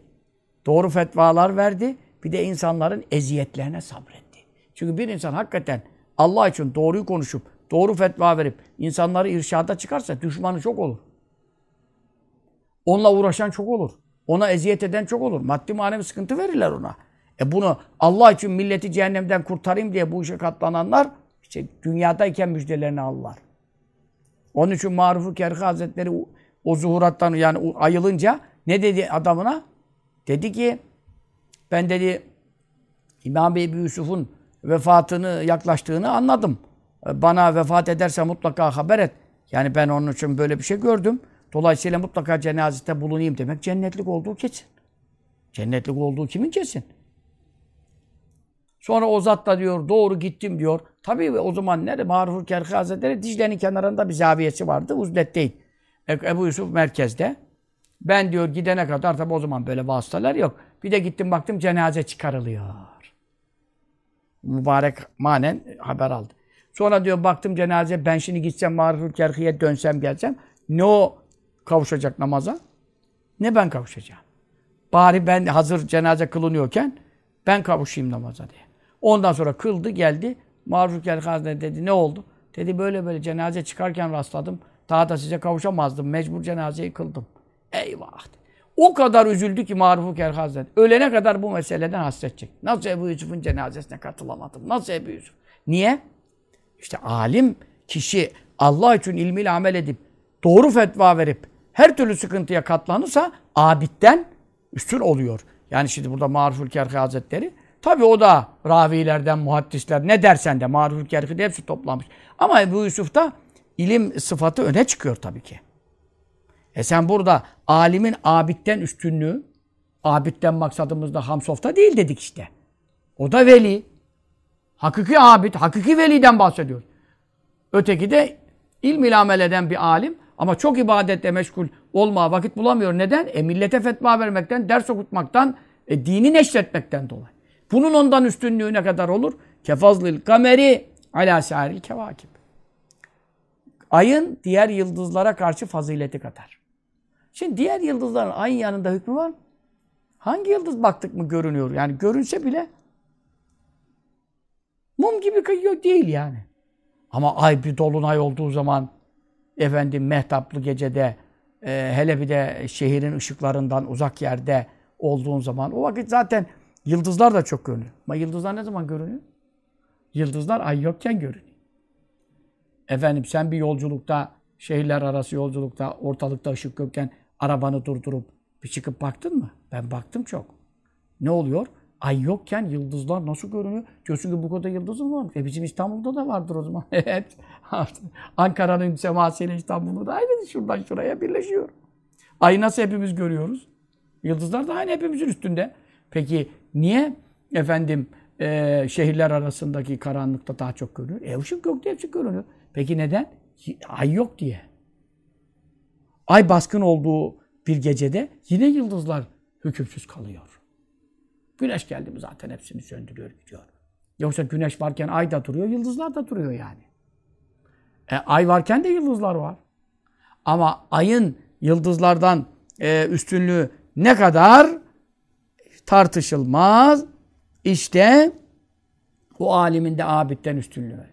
Doğru fetvalar verdi. Bir de insanların eziyetlerine sabretti. Çünkü bir insan hakikaten Allah için doğruyu konuşup, doğru fetva verip insanları irşada çıkarsa düşmanı çok olur. Onunla uğraşan çok olur. Ona eziyet eden çok olur. Maddi manevi sıkıntı verirler ona. E bunu Allah için milleti cehennemden kurtarayım diye bu işe katlananlar işte dünyadayken müjdelerini alırlar. Onun için Maruf-u Kerhi Hazretleri o, zuhurattan yani ayılınca ne dedi adamına? Dedi ki ben dedi İmam Ebu Yusuf'un vefatını yaklaştığını anladım. Bana vefat ederse mutlaka haber et. Yani ben onun için böyle bir şey gördüm. Dolayısıyla mutlaka cenazete bulunayım demek cennetlik olduğu kesin. Cennetlik olduğu kimin kesin? Sonra o zat da diyor doğru gittim diyor. Tabii o zaman nerede? Maruf Kerhi Hazretleri Dicle'nin kenarında bir zaviyesi vardı. Uzlet'teydi. E- Ebu Yusuf merkezde. Ben diyor gidene kadar tabii o zaman böyle vasıtalar yok. Bir de gittim baktım cenaze çıkarılıyor. Mübarek manen haber aldı. Sonra diyor baktım cenaze ben şimdi gitsem Marifül Kerhi'ye dönsem gelsem ne o kavuşacak namaza ne ben kavuşacağım. Bari ben hazır cenaze kılınıyorken ben kavuşayım namaza diye. Ondan sonra kıldı geldi. Kerhi Hazretleri dedi ne oldu? Dedi böyle böyle cenaze çıkarken rastladım. Daha da size kavuşamazdım. Mecbur cenazeyi kıldım. Eyvah. O kadar üzüldü ki Maruf Hazretleri. Ölene kadar bu meseleden hasredecek. Nasıl Ebu Yusuf'un cenazesine katılamadım? Nasıl Ebu Yusuf? Niye? İşte alim kişi Allah için ilmiyle amel edip doğru fetva verip her türlü sıkıntıya katlanırsa abitten üstün oluyor. Yani şimdi burada Maruful Kerhi Hazretleri tabi o da ravilerden, muhaddisler ne dersen de Maruful Kerhi de hepsi toplanmış. Ama Ebu Yusuf'ta ilim sıfatı öne çıkıyor tabii ki. E sen burada alimin abitten üstünlüğü, abitten maksadımız da Hamsof'ta değil dedik işte. O da veli. Hakiki abid, hakiki veliden bahsediyor. Öteki de ilm ile amel eden bir alim ama çok ibadetle meşgul olmaya vakit bulamıyor. Neden? E millete fetva vermekten, ders okutmaktan, e, dini neşretmekten dolayı. Bunun ondan üstünlüğü ne kadar olur? Kefazlil kameri ala sâril kevâkib. Ayın diğer yıldızlara karşı fazileti kadar. Şimdi diğer yıldızların ayın yanında hükmü var? Hangi yıldız baktık mı görünüyor? Yani görünse bile mum gibi kayıyor değil yani. Ama ay bir dolunay olduğu zaman efendim mehtaplı gecede e, hele bir de şehrin ışıklarından uzak yerde olduğun zaman o vakit zaten yıldızlar da çok görünüyor. Ama yıldızlar ne zaman görünüyor? Yıldızlar ay yokken görünüyor. Efendim sen bir yolculukta, şehirler arası yolculukta, ortalıkta ışık yokken arabanı durdurup bir çıkıp baktın mı? Ben baktım çok. Ne oluyor? Ay yokken yıldızlar nasıl görünüyor? Diyorsun ki bu kadar yıldızım var. E bizim İstanbul'da da vardır o zaman. evet. Ankara'nın semasıyla İstanbul'da da aynı şuradan şuraya birleşiyor. Ay nasıl hepimiz görüyoruz? Yıldızlar da aynı hepimizin üstünde. Peki niye efendim e, şehirler arasındaki karanlıkta daha çok görünüyor? E ışık yok diye ışık görünüyor. Peki neden? Ay yok diye. Ay baskın olduğu bir gecede yine yıldızlar hükümsüz kalıyor. Güneş geldi mi zaten hepsini söndürüyor gidiyor. Yoksa güneş varken ay da duruyor, yıldızlar da duruyor yani. E, ay varken de yıldızlar var. Ama ayın yıldızlardan e, üstünlüğü ne kadar tartışılmaz. İşte o alimin de abitten üstünlüğü.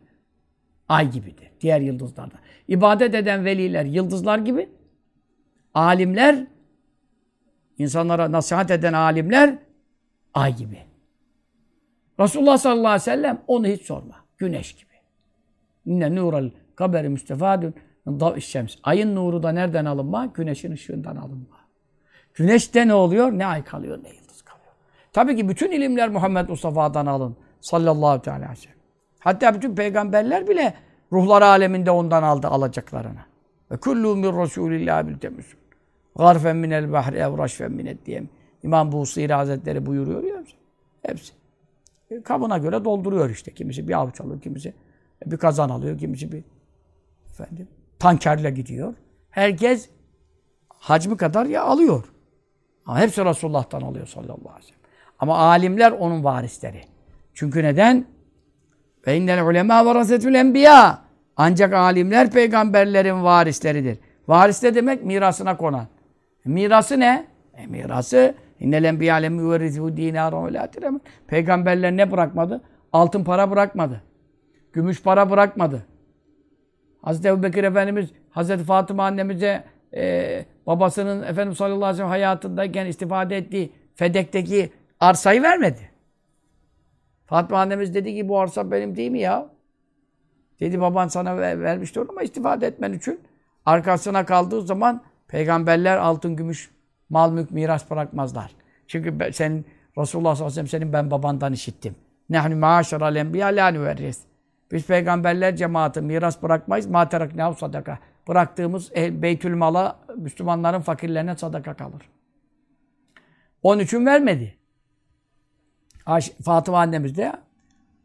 Ay gibidir. Diğer yıldızlardan. İbadet eden veliler yıldızlar gibi. Alimler, insanlara nasihat eden alimler ay gibi. Resulullah sallallahu aleyhi ve sellem onu hiç sorma. Güneş gibi. İnne nural kaberi müstefadun dav şems. Ayın nuru da nereden alınma? Güneşin ışığından alınma. Güneşte ne oluyor? Ne ay kalıyor, ne yıldız kalıyor. Tabii ki bütün ilimler Muhammed Mustafa'dan alın. Sallallahu aleyhi ve sellem. Hatta bütün peygamberler bile ruhlar aleminde ondan aldı alacaklarını. Ve kullu min Resulillah bil temüsün. Garfen minel bahri evraşfen minet diye. İmam Busiri Hazretleri buyuruyor ya. Hepsi. E, kabına göre dolduruyor işte. Kimisi bir avuç alıyor, kimisi bir kazan alıyor, kimisi bir efendim tankerle gidiyor. Herkes hacmi kadar ya alıyor. Ama hepsi Resulullah'tan alıyor sallallahu aleyhi ve sellem. Ama alimler onun varisleri. Çünkü neden? Ve innel ulema varasetül enbiya. Ancak alimler peygamberlerin varisleridir. Varis de demek mirasına konan. Mirası ne? E, mirası innel enbiya lem yuverrizu dinaran ve Peygamberler ne bırakmadı? Altın para bırakmadı. Gümüş para bırakmadı. Hazreti Ebubekir Efendimiz Hazreti Fatıma annemize e, babasının Efendimiz sallallahu aleyhi ve sellem hayatındayken istifade ettiği Fedek'teki arsayı vermedi. Fatma annemiz dedi ki bu arsa benim değil mi ya? Dedi baban sana ver, vermişti onu ama istifade etmen için. Arkasına kaldığı zaman peygamberler altın, gümüş, mal, mülk, miras bırakmazlar. Çünkü ben, senin Resulullah sallallahu aleyhi ve sellem senin ben babandan işittim. Nehnu ma'aşeral enbiya la nüverris. Biz peygamberler cemaati miras bırakmayız. Ma teraknehu sadaka. Bıraktığımız beytül mala Müslümanların fakirlerine sadaka kalır. Onun için vermedi. Fatıma annemiz de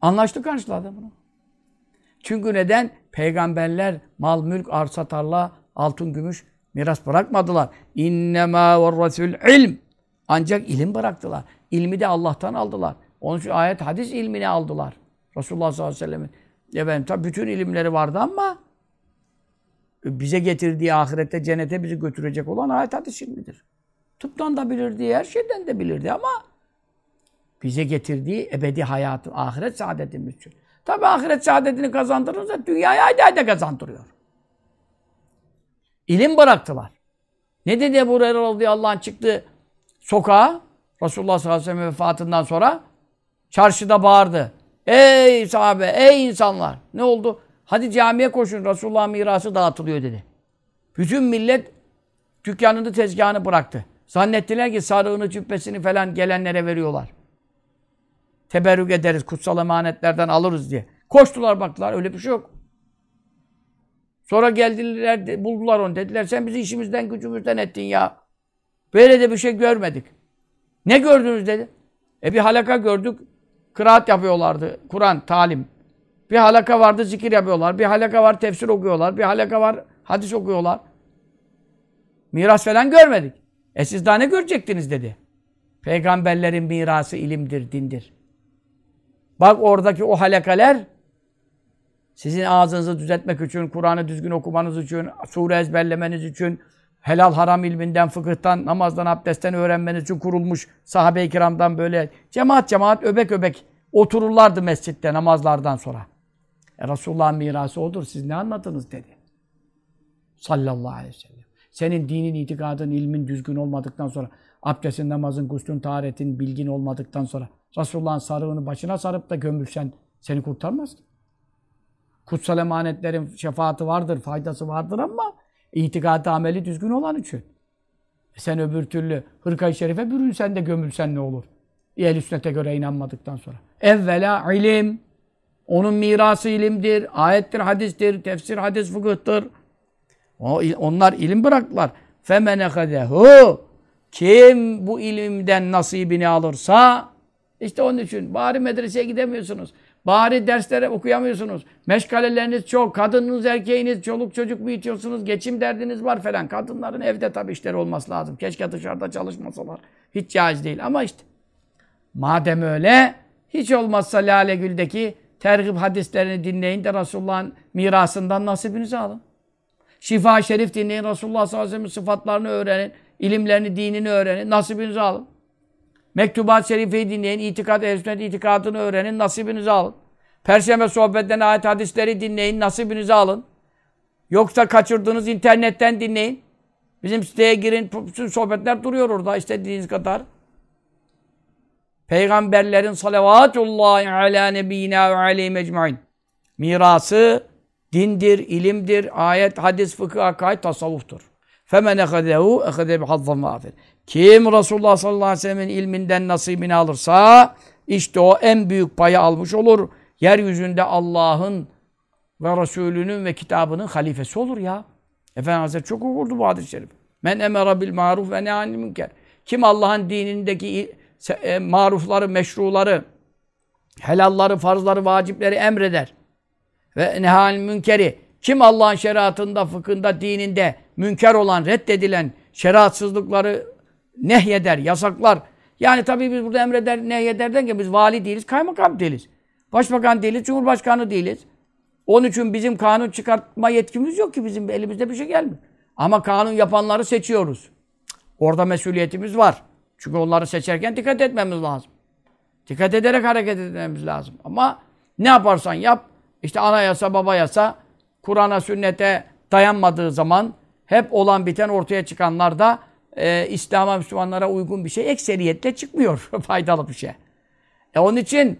Anlaştı karşıladı bunu. Çünkü neden? Peygamberler mal, mülk, arsa, tarla, altın, gümüş miras bırakmadılar. İnnemâ verrasul ilm. Ancak ilim bıraktılar. İlmi de Allah'tan aldılar. Onun için ayet hadis ilmini aldılar. Resulullah sallallahu aleyhi ve sellem'in. Efendim tabi bütün ilimleri vardı ama bize getirdiği ahirette cennete bizi götürecek olan ayet hadis ilmidir. Tıptan da bilirdi, her şeyden de bilirdi ama bize getirdiği ebedi hayatı, ahiret saadetimiz için. Tabi ahiret saadetini kazandırırsa dünyayı ayda ayda kazandırıyor. İlim bıraktılar. Ne dedi Ebu Hureyre radıyallahu anh çıktı sokağa Resulullah sallallahu aleyhi ve sellem vefatından sonra çarşıda bağırdı. Ey sahabe, ey insanlar! Ne oldu? Hadi camiye koşun, Resulullah mirası dağıtılıyor dedi. Bütün millet dükkanını, tezgahını bıraktı. Zannettiler ki sarığını, cübbesini falan gelenlere veriyorlar. Teberrük ederiz, kutsal emanetlerden alırız diye. Koştular baktılar, öyle bir şey yok. Sonra geldiler, buldular onu. Dediler sen bizi işimizden, gücümüzden ettin ya. Böyle de bir şey görmedik. Ne gördünüz dedi. E bir halaka gördük. Kıraat yapıyorlardı. Kur'an, talim. Bir halaka vardı zikir yapıyorlar. Bir halaka var tefsir okuyorlar. Bir halaka var hadis okuyorlar. Miras falan görmedik. E siz daha ne görecektiniz dedi. Peygamberlerin mirası ilimdir, dindir. Bak oradaki o halakalar sizin ağzınızı düzeltmek için, Kur'an'ı düzgün okumanız için, sure ezberlemeniz için, helal haram ilminden, fıkıhtan, namazdan, abdestten öğrenmeniz için kurulmuş sahabe-i kiramdan böyle cemaat cemaat öbek öbek otururlardı mescitte namazlardan sonra. E Resulullah'ın mirası odur. Siz ne anladınız dedi. Sallallahu aleyhi ve sellem. Senin dinin, itikadın, ilmin düzgün olmadıktan sonra, abdestin, namazın, guslun, taharetin, bilgin olmadıktan sonra Resulullah'ın sarığını başına sarıp da gömülsen seni kurtarmaz ki Kutsal emanetlerin şefaati vardır, faydası vardır ama itikadı ameli düzgün olan için. E sen öbür türlü hırka-i şerife bürünsen de gömülsen ne olur? Ehl-i sünnete göre inanmadıktan sonra. Evvela ilim. Onun mirası ilimdir, ayettir, hadistir, tefsir, hadis, fıkıhtır. O, onlar ilim bıraktılar. فَمَنَخَذَهُ Kim bu ilimden nasibini alırsa, işte onun için bari medreseye gidemiyorsunuz. Bari derslere okuyamıyorsunuz. Meşgaleleriniz çok. Kadınınız, erkeğiniz, çoluk çocuk büyütüyorsunuz. Geçim derdiniz var falan. Kadınların evde tabii işleri olması lazım. Keşke dışarıda çalışmasalar. Hiç caiz değil. Ama işte madem öyle hiç olmazsa Lale Gül'deki tergib hadislerini dinleyin de Resulullah'ın mirasından nasibinizi alın. Şifa Şerif dinleyin. Resulullah sallallahu aleyhi ve sellem sıfatlarını öğrenin. ilimlerini, dinini öğrenin. Nasibinizi alın. Mektubat-ı Şerife'yi dinleyin. İtikad, ehl itikadını öğrenin. Nasibinizi alın. Perşembe sohbetlerine ayet hadisleri dinleyin. Nasibinizi alın. Yoksa kaçırdığınız internetten dinleyin. Bizim siteye girin. Bütün sohbetler duruyor orada istediğiniz kadar. Peygamberlerin salavatullahi ala nebiyyina ve aleyhi mecmain. Mirası dindir, ilimdir, ayet, hadis, fıkıh, akaid, tasavvuftur. Femen ehadehu ehade bihazzan vafir. Kim Resulullah sallallahu aleyhi ve sellem'in ilminden nasibini alırsa işte o en büyük payı almış olur. Yeryüzünde Allah'ın ve Resulünün ve kitabının halifesi olur ya. Efendimiz Hazretleri çok okurdu bu hadis-i şerif. Men emera bil maruf ve nehanil münker. Kim Allah'ın dinindeki e, marufları, meşruları, helalları, farzları, vacipleri emreder. Ve nehal münkeri. Kim Allah'ın şeriatında, fıkhında, dininde münker olan, reddedilen şeriatsızlıkları nehyeder, yasaklar. Yani tabii biz burada emreder, nehyeder derken biz vali değiliz, kaymakam değiliz. Başbakan değiliz, cumhurbaşkanı değiliz. Onun için bizim kanun çıkartma yetkimiz yok ki bizim elimizde bir şey gelmiyor. Ama kanun yapanları seçiyoruz. Orada mesuliyetimiz var. Çünkü onları seçerken dikkat etmemiz lazım. Dikkat ederek hareket etmemiz lazım. Ama ne yaparsan yap, işte anayasa, baba yasa, Kur'an'a, sünnete dayanmadığı zaman hep olan biten ortaya çıkanlar da e, İslam'a, Müslümanlara uygun bir şey ekseriyetle çıkmıyor. Faydalı bir şey. E onun için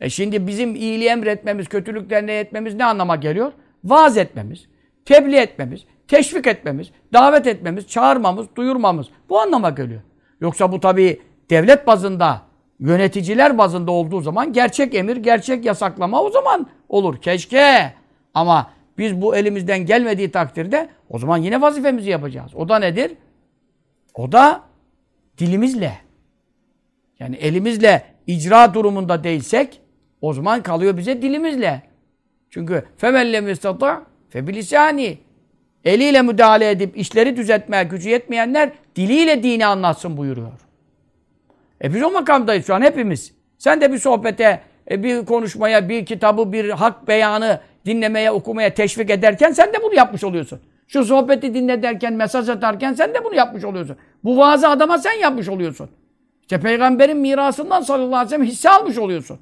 e şimdi bizim iyiliği emretmemiz, kötülükten ne etmemiz ne anlama geliyor? Vaaz etmemiz, tebliğ etmemiz, teşvik etmemiz, davet etmemiz, çağırmamız, duyurmamız. Bu anlama geliyor. Yoksa bu tabii devlet bazında, yöneticiler bazında olduğu zaman gerçek emir, gerçek yasaklama o zaman olur. Keşke. Ama biz bu elimizden gelmediği takdirde o zaman yine vazifemizi yapacağız. O da nedir? O da dilimizle. Yani elimizle icra durumunda değilsek O zaman kalıyor bize dilimizle. Çünkü femellem istata febilisani. Eliyle müdahale edip işleri düzeltmeye gücü yetmeyenler diliyle dini anlatsın buyuruyor. E biz o makamdayız şu an hepimiz. Sen de bir sohbete, e, bir konuşmaya, bir kitabı, bir hak beyanı dinlemeye, okumaya teşvik ederken sen de bunu yapmış oluyorsun. Şu sohbeti dinle derken, mesaj atarken sen de bunu yapmış oluyorsun. Bu vaazı adama sen yapmış oluyorsun. İşte peygamberin mirasından sallallahu aleyhi ve sellem hisse almış oluyorsun.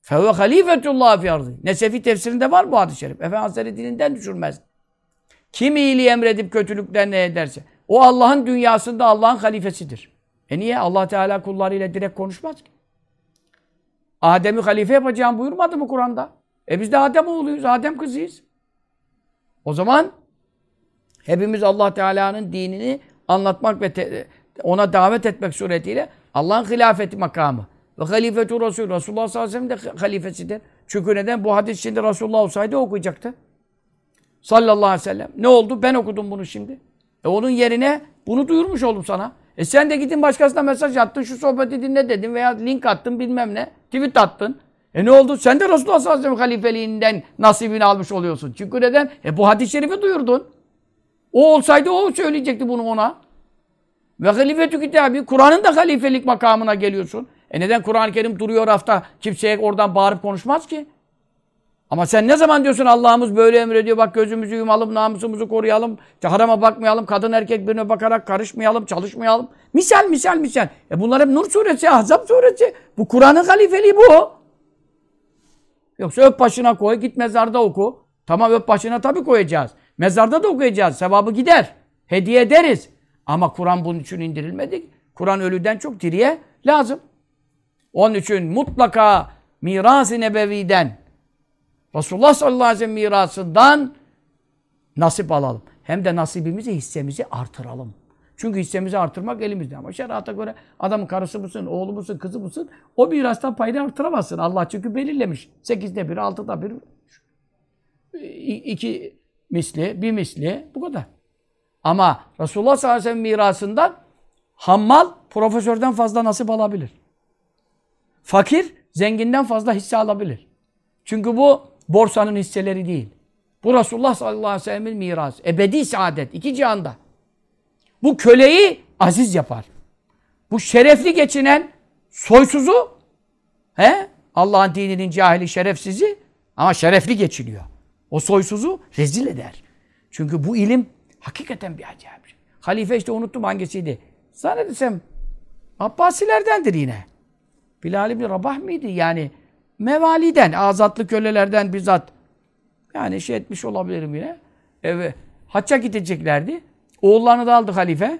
Fevve halifetullah fi ardı. Nesefi tefsirinde var bu hadis-i şerif. Efendimiz Hazretleri dininden düşürmez. Kim iyiliği emredip kötülükler ne ederse. O Allah'ın dünyasında Allah'ın halifesidir. E niye? Allah Teala kullarıyla direkt konuşmaz ki. Adem'i halife yapacağım buyurmadı mı Kur'an'da? E biz de Adem oğluyuz, Adem kızıyız. O zaman hepimiz Allah Teala'nın dinini anlatmak ve ona davet etmek suretiyle Allah'ın hilafeti makamı ve halifetu Resul. Resulullah sallallahu aleyhi ve sellem de halifesidir. Çünkü neden? Bu hadis şimdi Resulullah olsaydı okuyacaktı. Sallallahu aleyhi ve sellem. Ne oldu? Ben okudum bunu şimdi. E onun yerine bunu duyurmuş oldum sana. E sen de gidin başkasına mesaj attın, şu sohbeti dinle dedin veya link attın bilmem ne, tweet attın. E ne oldu? Sen de Resulullah sallallahu aleyhi ve sellem halifeliğinden nasibini almış oluyorsun. Çünkü neden? E bu hadis-i şerifi duyurdun. O olsaydı o söyleyecekti bunu ona. Ve halifetü kitabı, Kur'an'ın da halifelik makamına geliyorsun. E neden Kur'an-ı Kerim duruyor hafta kimseye oradan bağırıp konuşmaz ki? Ama sen ne zaman diyorsun Allah'ımız böyle emrediyor bak gözümüzü yumalım, namusumuzu koruyalım, işte harama bakmayalım, kadın erkek birine bakarak karışmayalım, çalışmayalım. Misal misal misal. E bunlar hep Nur suresi, Ahzab suresi. Bu Kur'an'ın halifeliği bu. Yoksa öp başına koy, git mezarda oku. Tamam öp başına tabii koyacağız. Mezarda da okuyacağız. Sevabı gider. Hediye ederiz. Ama Kur'an bunun için indirilmedi. Kur'an ölüden çok diriye lazım. Onun için mutlaka miras-ı nebeviden Resulullah sallallahu aleyhi ve sellem mirasından nasip alalım. Hem de nasibimizi, hissemizi artıralım. Çünkü hissemizi artırmak elimizde. Ama şerata göre adamın karısı mısın, oğlu musun, kızı mısın o mirastan payını artıramazsın. Allah çünkü belirlemiş. Sekizde bir, altıda bir, iki misli, bir misli bu kadar. Ama Resulullah sallallahu aleyhi ve sellem mirasından hammal profesörden fazla nasip alabilir. Fakir zenginden fazla hisse alabilir. Çünkü bu borsanın hisseleri değil. Bu Resulullah sallallahu aleyhi ve sellem'in mirası. Ebedi saadet. iki cihanda. Bu köleyi aziz yapar. Bu şerefli geçinen soysuzu he? Allah'ın dininin cahili şerefsizi ama şerefli geçiniyor. O soysuzu rezil eder. Çünkü bu ilim hakikaten bir acayip. Halife işte unuttum hangisiydi. Zannedersem Abbasilerdendir yine. Bilal ibn Rabah mıydı? Yani mevaliden, azatlı kölelerden bizzat yani şey etmiş olabilirim yine. Evet. Hacca gideceklerdi. Oğullarını da aldı halife.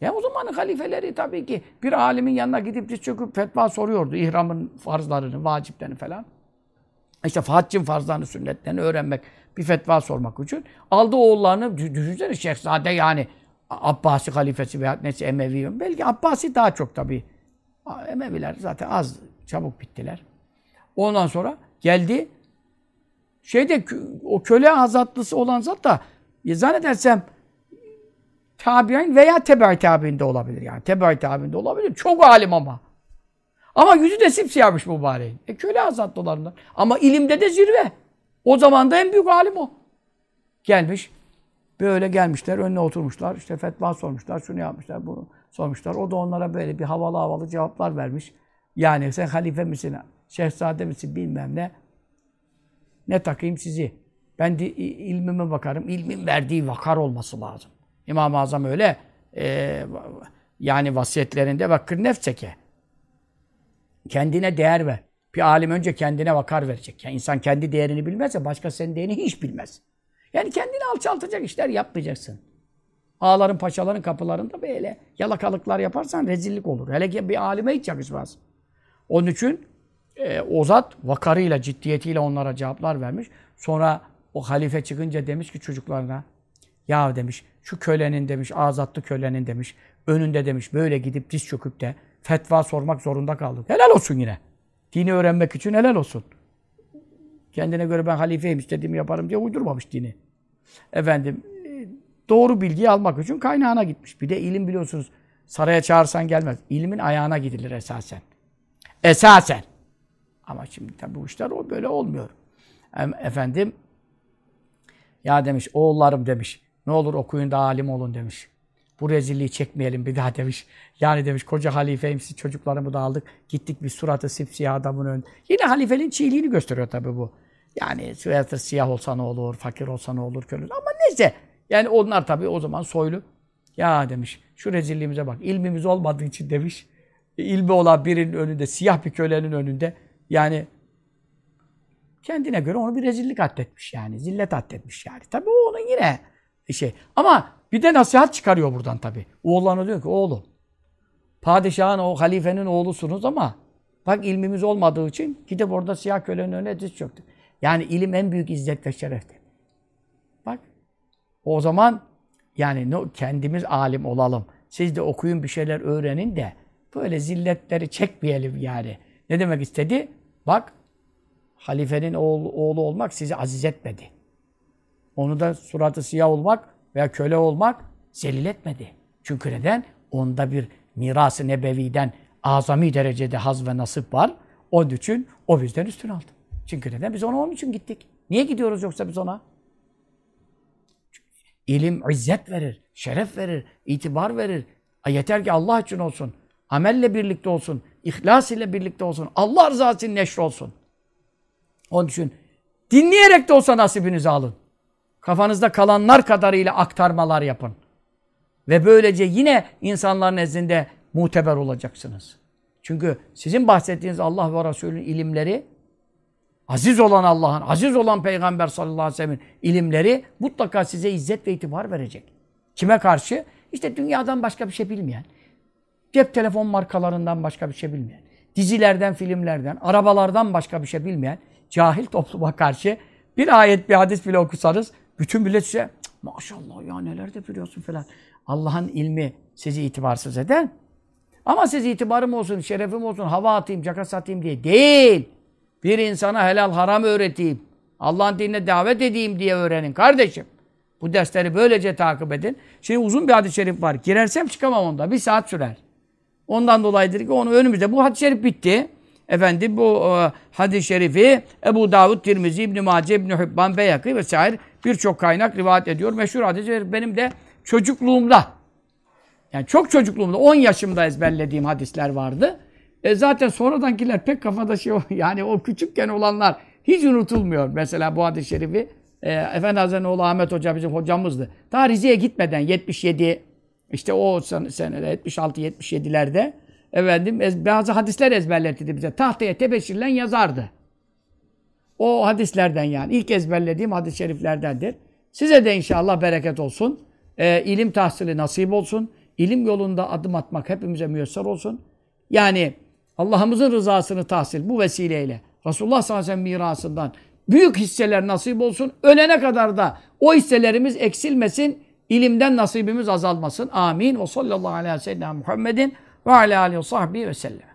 Ya o zamanın halifeleri tabii ki bir alimin yanına gidip diz çöküp fetva soruyordu. İhramın farzlarını, vaciplerini falan. İşte haccın farzlarını, sünnetlerini öğrenmek, bir fetva sormak için. Aldı oğullarını, düşünsene şehzade yani Abbasi halifesi veya neyse Emevi. Belki Abbasi daha çok tabii. Emeviler zaten az, çabuk bittiler. Ondan sonra geldi. Şeyde o köle azatlısı olan zat da ya zannedersem tabi'in veya tebe tabi'inde olabilir yani. Tebe tabi'inde olabilir. Çok alim ama. Ama yüzü de simsiyahmış mübareğin. E köle azatlılarından. Ama ilimde de zirve. O zaman da en büyük alim o. Gelmiş. Böyle gelmişler, önüne oturmuşlar. işte fetva sormuşlar, şunu yapmışlar, bunu sormuşlar. O da onlara böyle bir havalı havalı cevaplar vermiş. Yani sen halife misin, şehzade misin bilmem ne. Ne takayım sizi? Ben de ilmime bakarım. İlmin verdiği vakar olması lazım. İmam-ı Azam öyle e, yani vasiyetlerinde vakır nefseke. Kendine değer ver. Bir alim önce kendine vakar verecek. Yani insan kendi değerini bilmezse başka senin değerini hiç bilmez. Yani kendini alçaltacak işler yapmayacaksın. Ağaların, paşaların kapılarında böyle yalakalıklar yaparsan rezillik olur. Hele ki bir alime hiç yakışmaz. Onun için e, o zat vakarıyla, ciddiyetiyle onlara cevaplar vermiş. Sonra o halife çıkınca demiş ki çocuklarına ya demiş şu kölenin demiş, azatlı kölenin demiş, önünde demiş böyle gidip diz çöküp de fetva sormak zorunda kaldık. Helal olsun yine. Dini öğrenmek için helal olsun. Kendine göre ben halifeyim istediğimi yaparım diye uydurmamış dini. Efendim doğru bilgiyi almak için kaynağına gitmiş. Bir de ilim biliyorsunuz saraya çağırsan gelmez. İlmin ayağına gidilir esasen. Esasen. Ama şimdi tabi bu işler o böyle olmuyor. Efendim ya demiş oğullarım demiş. Ne olur okuyun da alim olun demiş. Bu rezilliği çekmeyelim bir daha demiş. Yani demiş koca halifeyim siz çocuklarımı da aldık. Gittik bir suratı sipsiyah adamın önünde. Yine halifenin çiğliğini gösteriyor tabii bu. Yani suratı siyah olsa ne olur, fakir olsa ne olur, köle. Ama neyse. Yani onlar tabii o zaman soylu. Ya demiş şu rezilliğimize bak. İlmimiz olmadığı için demiş. ilmi olan birinin önünde, siyah bir kölenin önünde yani kendine göre onu bir rezillik atletmiş yani. Zillet atletmiş yani. Tabii onun yine şey. Ama bir de nasihat çıkarıyor buradan tabii. Oğullarına diyor ki oğlum padişahın o halifenin oğlusunuz ama bak ilmimiz olmadığı için gidip orada siyah kölenin önüne diz çöktük. Yani ilim en büyük izzet ve şereftir. Bak o zaman yani kendimiz alim olalım. Siz de okuyun bir şeyler öğrenin de böyle zilletleri çekmeyelim yani. Ne demek istedi? Bak halifenin oğlu, oğlu olmak sizi aziz etmedi. Onu da suratı siyah olmak veya köle olmak zelil etmedi. Çünkü neden? Onda bir miras-ı nebeviden azami derecede haz ve nasip var. Onun için o bizden üstün aldı. Çünkü neden? Biz ona onun için gittik. Niye gidiyoruz yoksa biz ona? İlim izzet verir, şeref verir, itibar verir. Yeter ki Allah için olsun. Amelle birlikte olsun. ihlas ile birlikte olsun. Allah rızası neşr olsun. Onun için dinleyerek de olsa nasibinizi alın. Kafanızda kalanlar kadarıyla aktarmalar yapın. Ve böylece yine insanların nezdinde muteber olacaksınız. Çünkü sizin bahsettiğiniz Allah ve Resulün ilimleri aziz olan Allah'ın, aziz olan Peygamber sallallahu aleyhi ve sellem'in ilimleri mutlaka size izzet ve itibar verecek. Kime karşı? İşte dünyadan başka bir şey bilmeyen, cep telefon markalarından başka bir şey bilmeyen, dizilerden, filmlerden, arabalardan başka bir şey bilmeyen cahil topluma karşı bir ayet, bir hadis bile okusanız bütün millet size "Cık, maşallah ya neler de biliyorsun falan. Allah'ın ilmi sizi itibarsız eder. Ama siz itibarım olsun, şerefim olsun, hava atayım, caka satayım diye değil. Bir insana helal haram öğreteyim. Allah'ın dinine davet edeyim diye öğrenin kardeşim. Bu dersleri böylece takip edin. Şimdi uzun bir hadis-i şerif var. Girersem çıkamam onda. Bir saat sürer. Ondan dolayıdır ki onu önümüzde. Bu hadis-i şerif bitti. Efendim bu e, hadis-i şerifi Ebu Davud, Tirmizi, İbn-i Mace, İbn-i Hibban, Beyakî vesaire birçok kaynak rivayet ediyor. Meşhur şerif benim de çocukluğumda yani çok çocukluğumda 10 yaşımda ezberlediğim hadisler vardı. E zaten sonradankiler pek kafada şey yani o küçükken olanlar hiç unutulmuyor. Mesela bu hadis-i şerifi e, Efendi Hazretleri'nin Ahmet Hoca bizim hocamızdı. Daha Rize'ye gitmeden 77 işte o sen- senede 76-77'lerde efendim ez- bazı hadisler ezberletirdi bize. Tahtaya tebeşirle yazardı. O hadislerden yani. ilk ezberlediğim hadis-i şeriflerdendir. Size de inşallah bereket olsun. Ee, ilim tahsili nasip olsun. İlim yolunda adım atmak hepimize müyesser olsun. Yani Allah'ımızın rızasını tahsil bu vesileyle Resulullah sallallahu aleyhi ve sellem mirasından büyük hisseler nasip olsun. Ölene kadar da o hisselerimiz eksilmesin. ilimden nasibimiz azalmasın. Amin. Ve sallallahu aleyhi ve sellem Muhammedin ve aleyhi ve sahbihi ve sellem.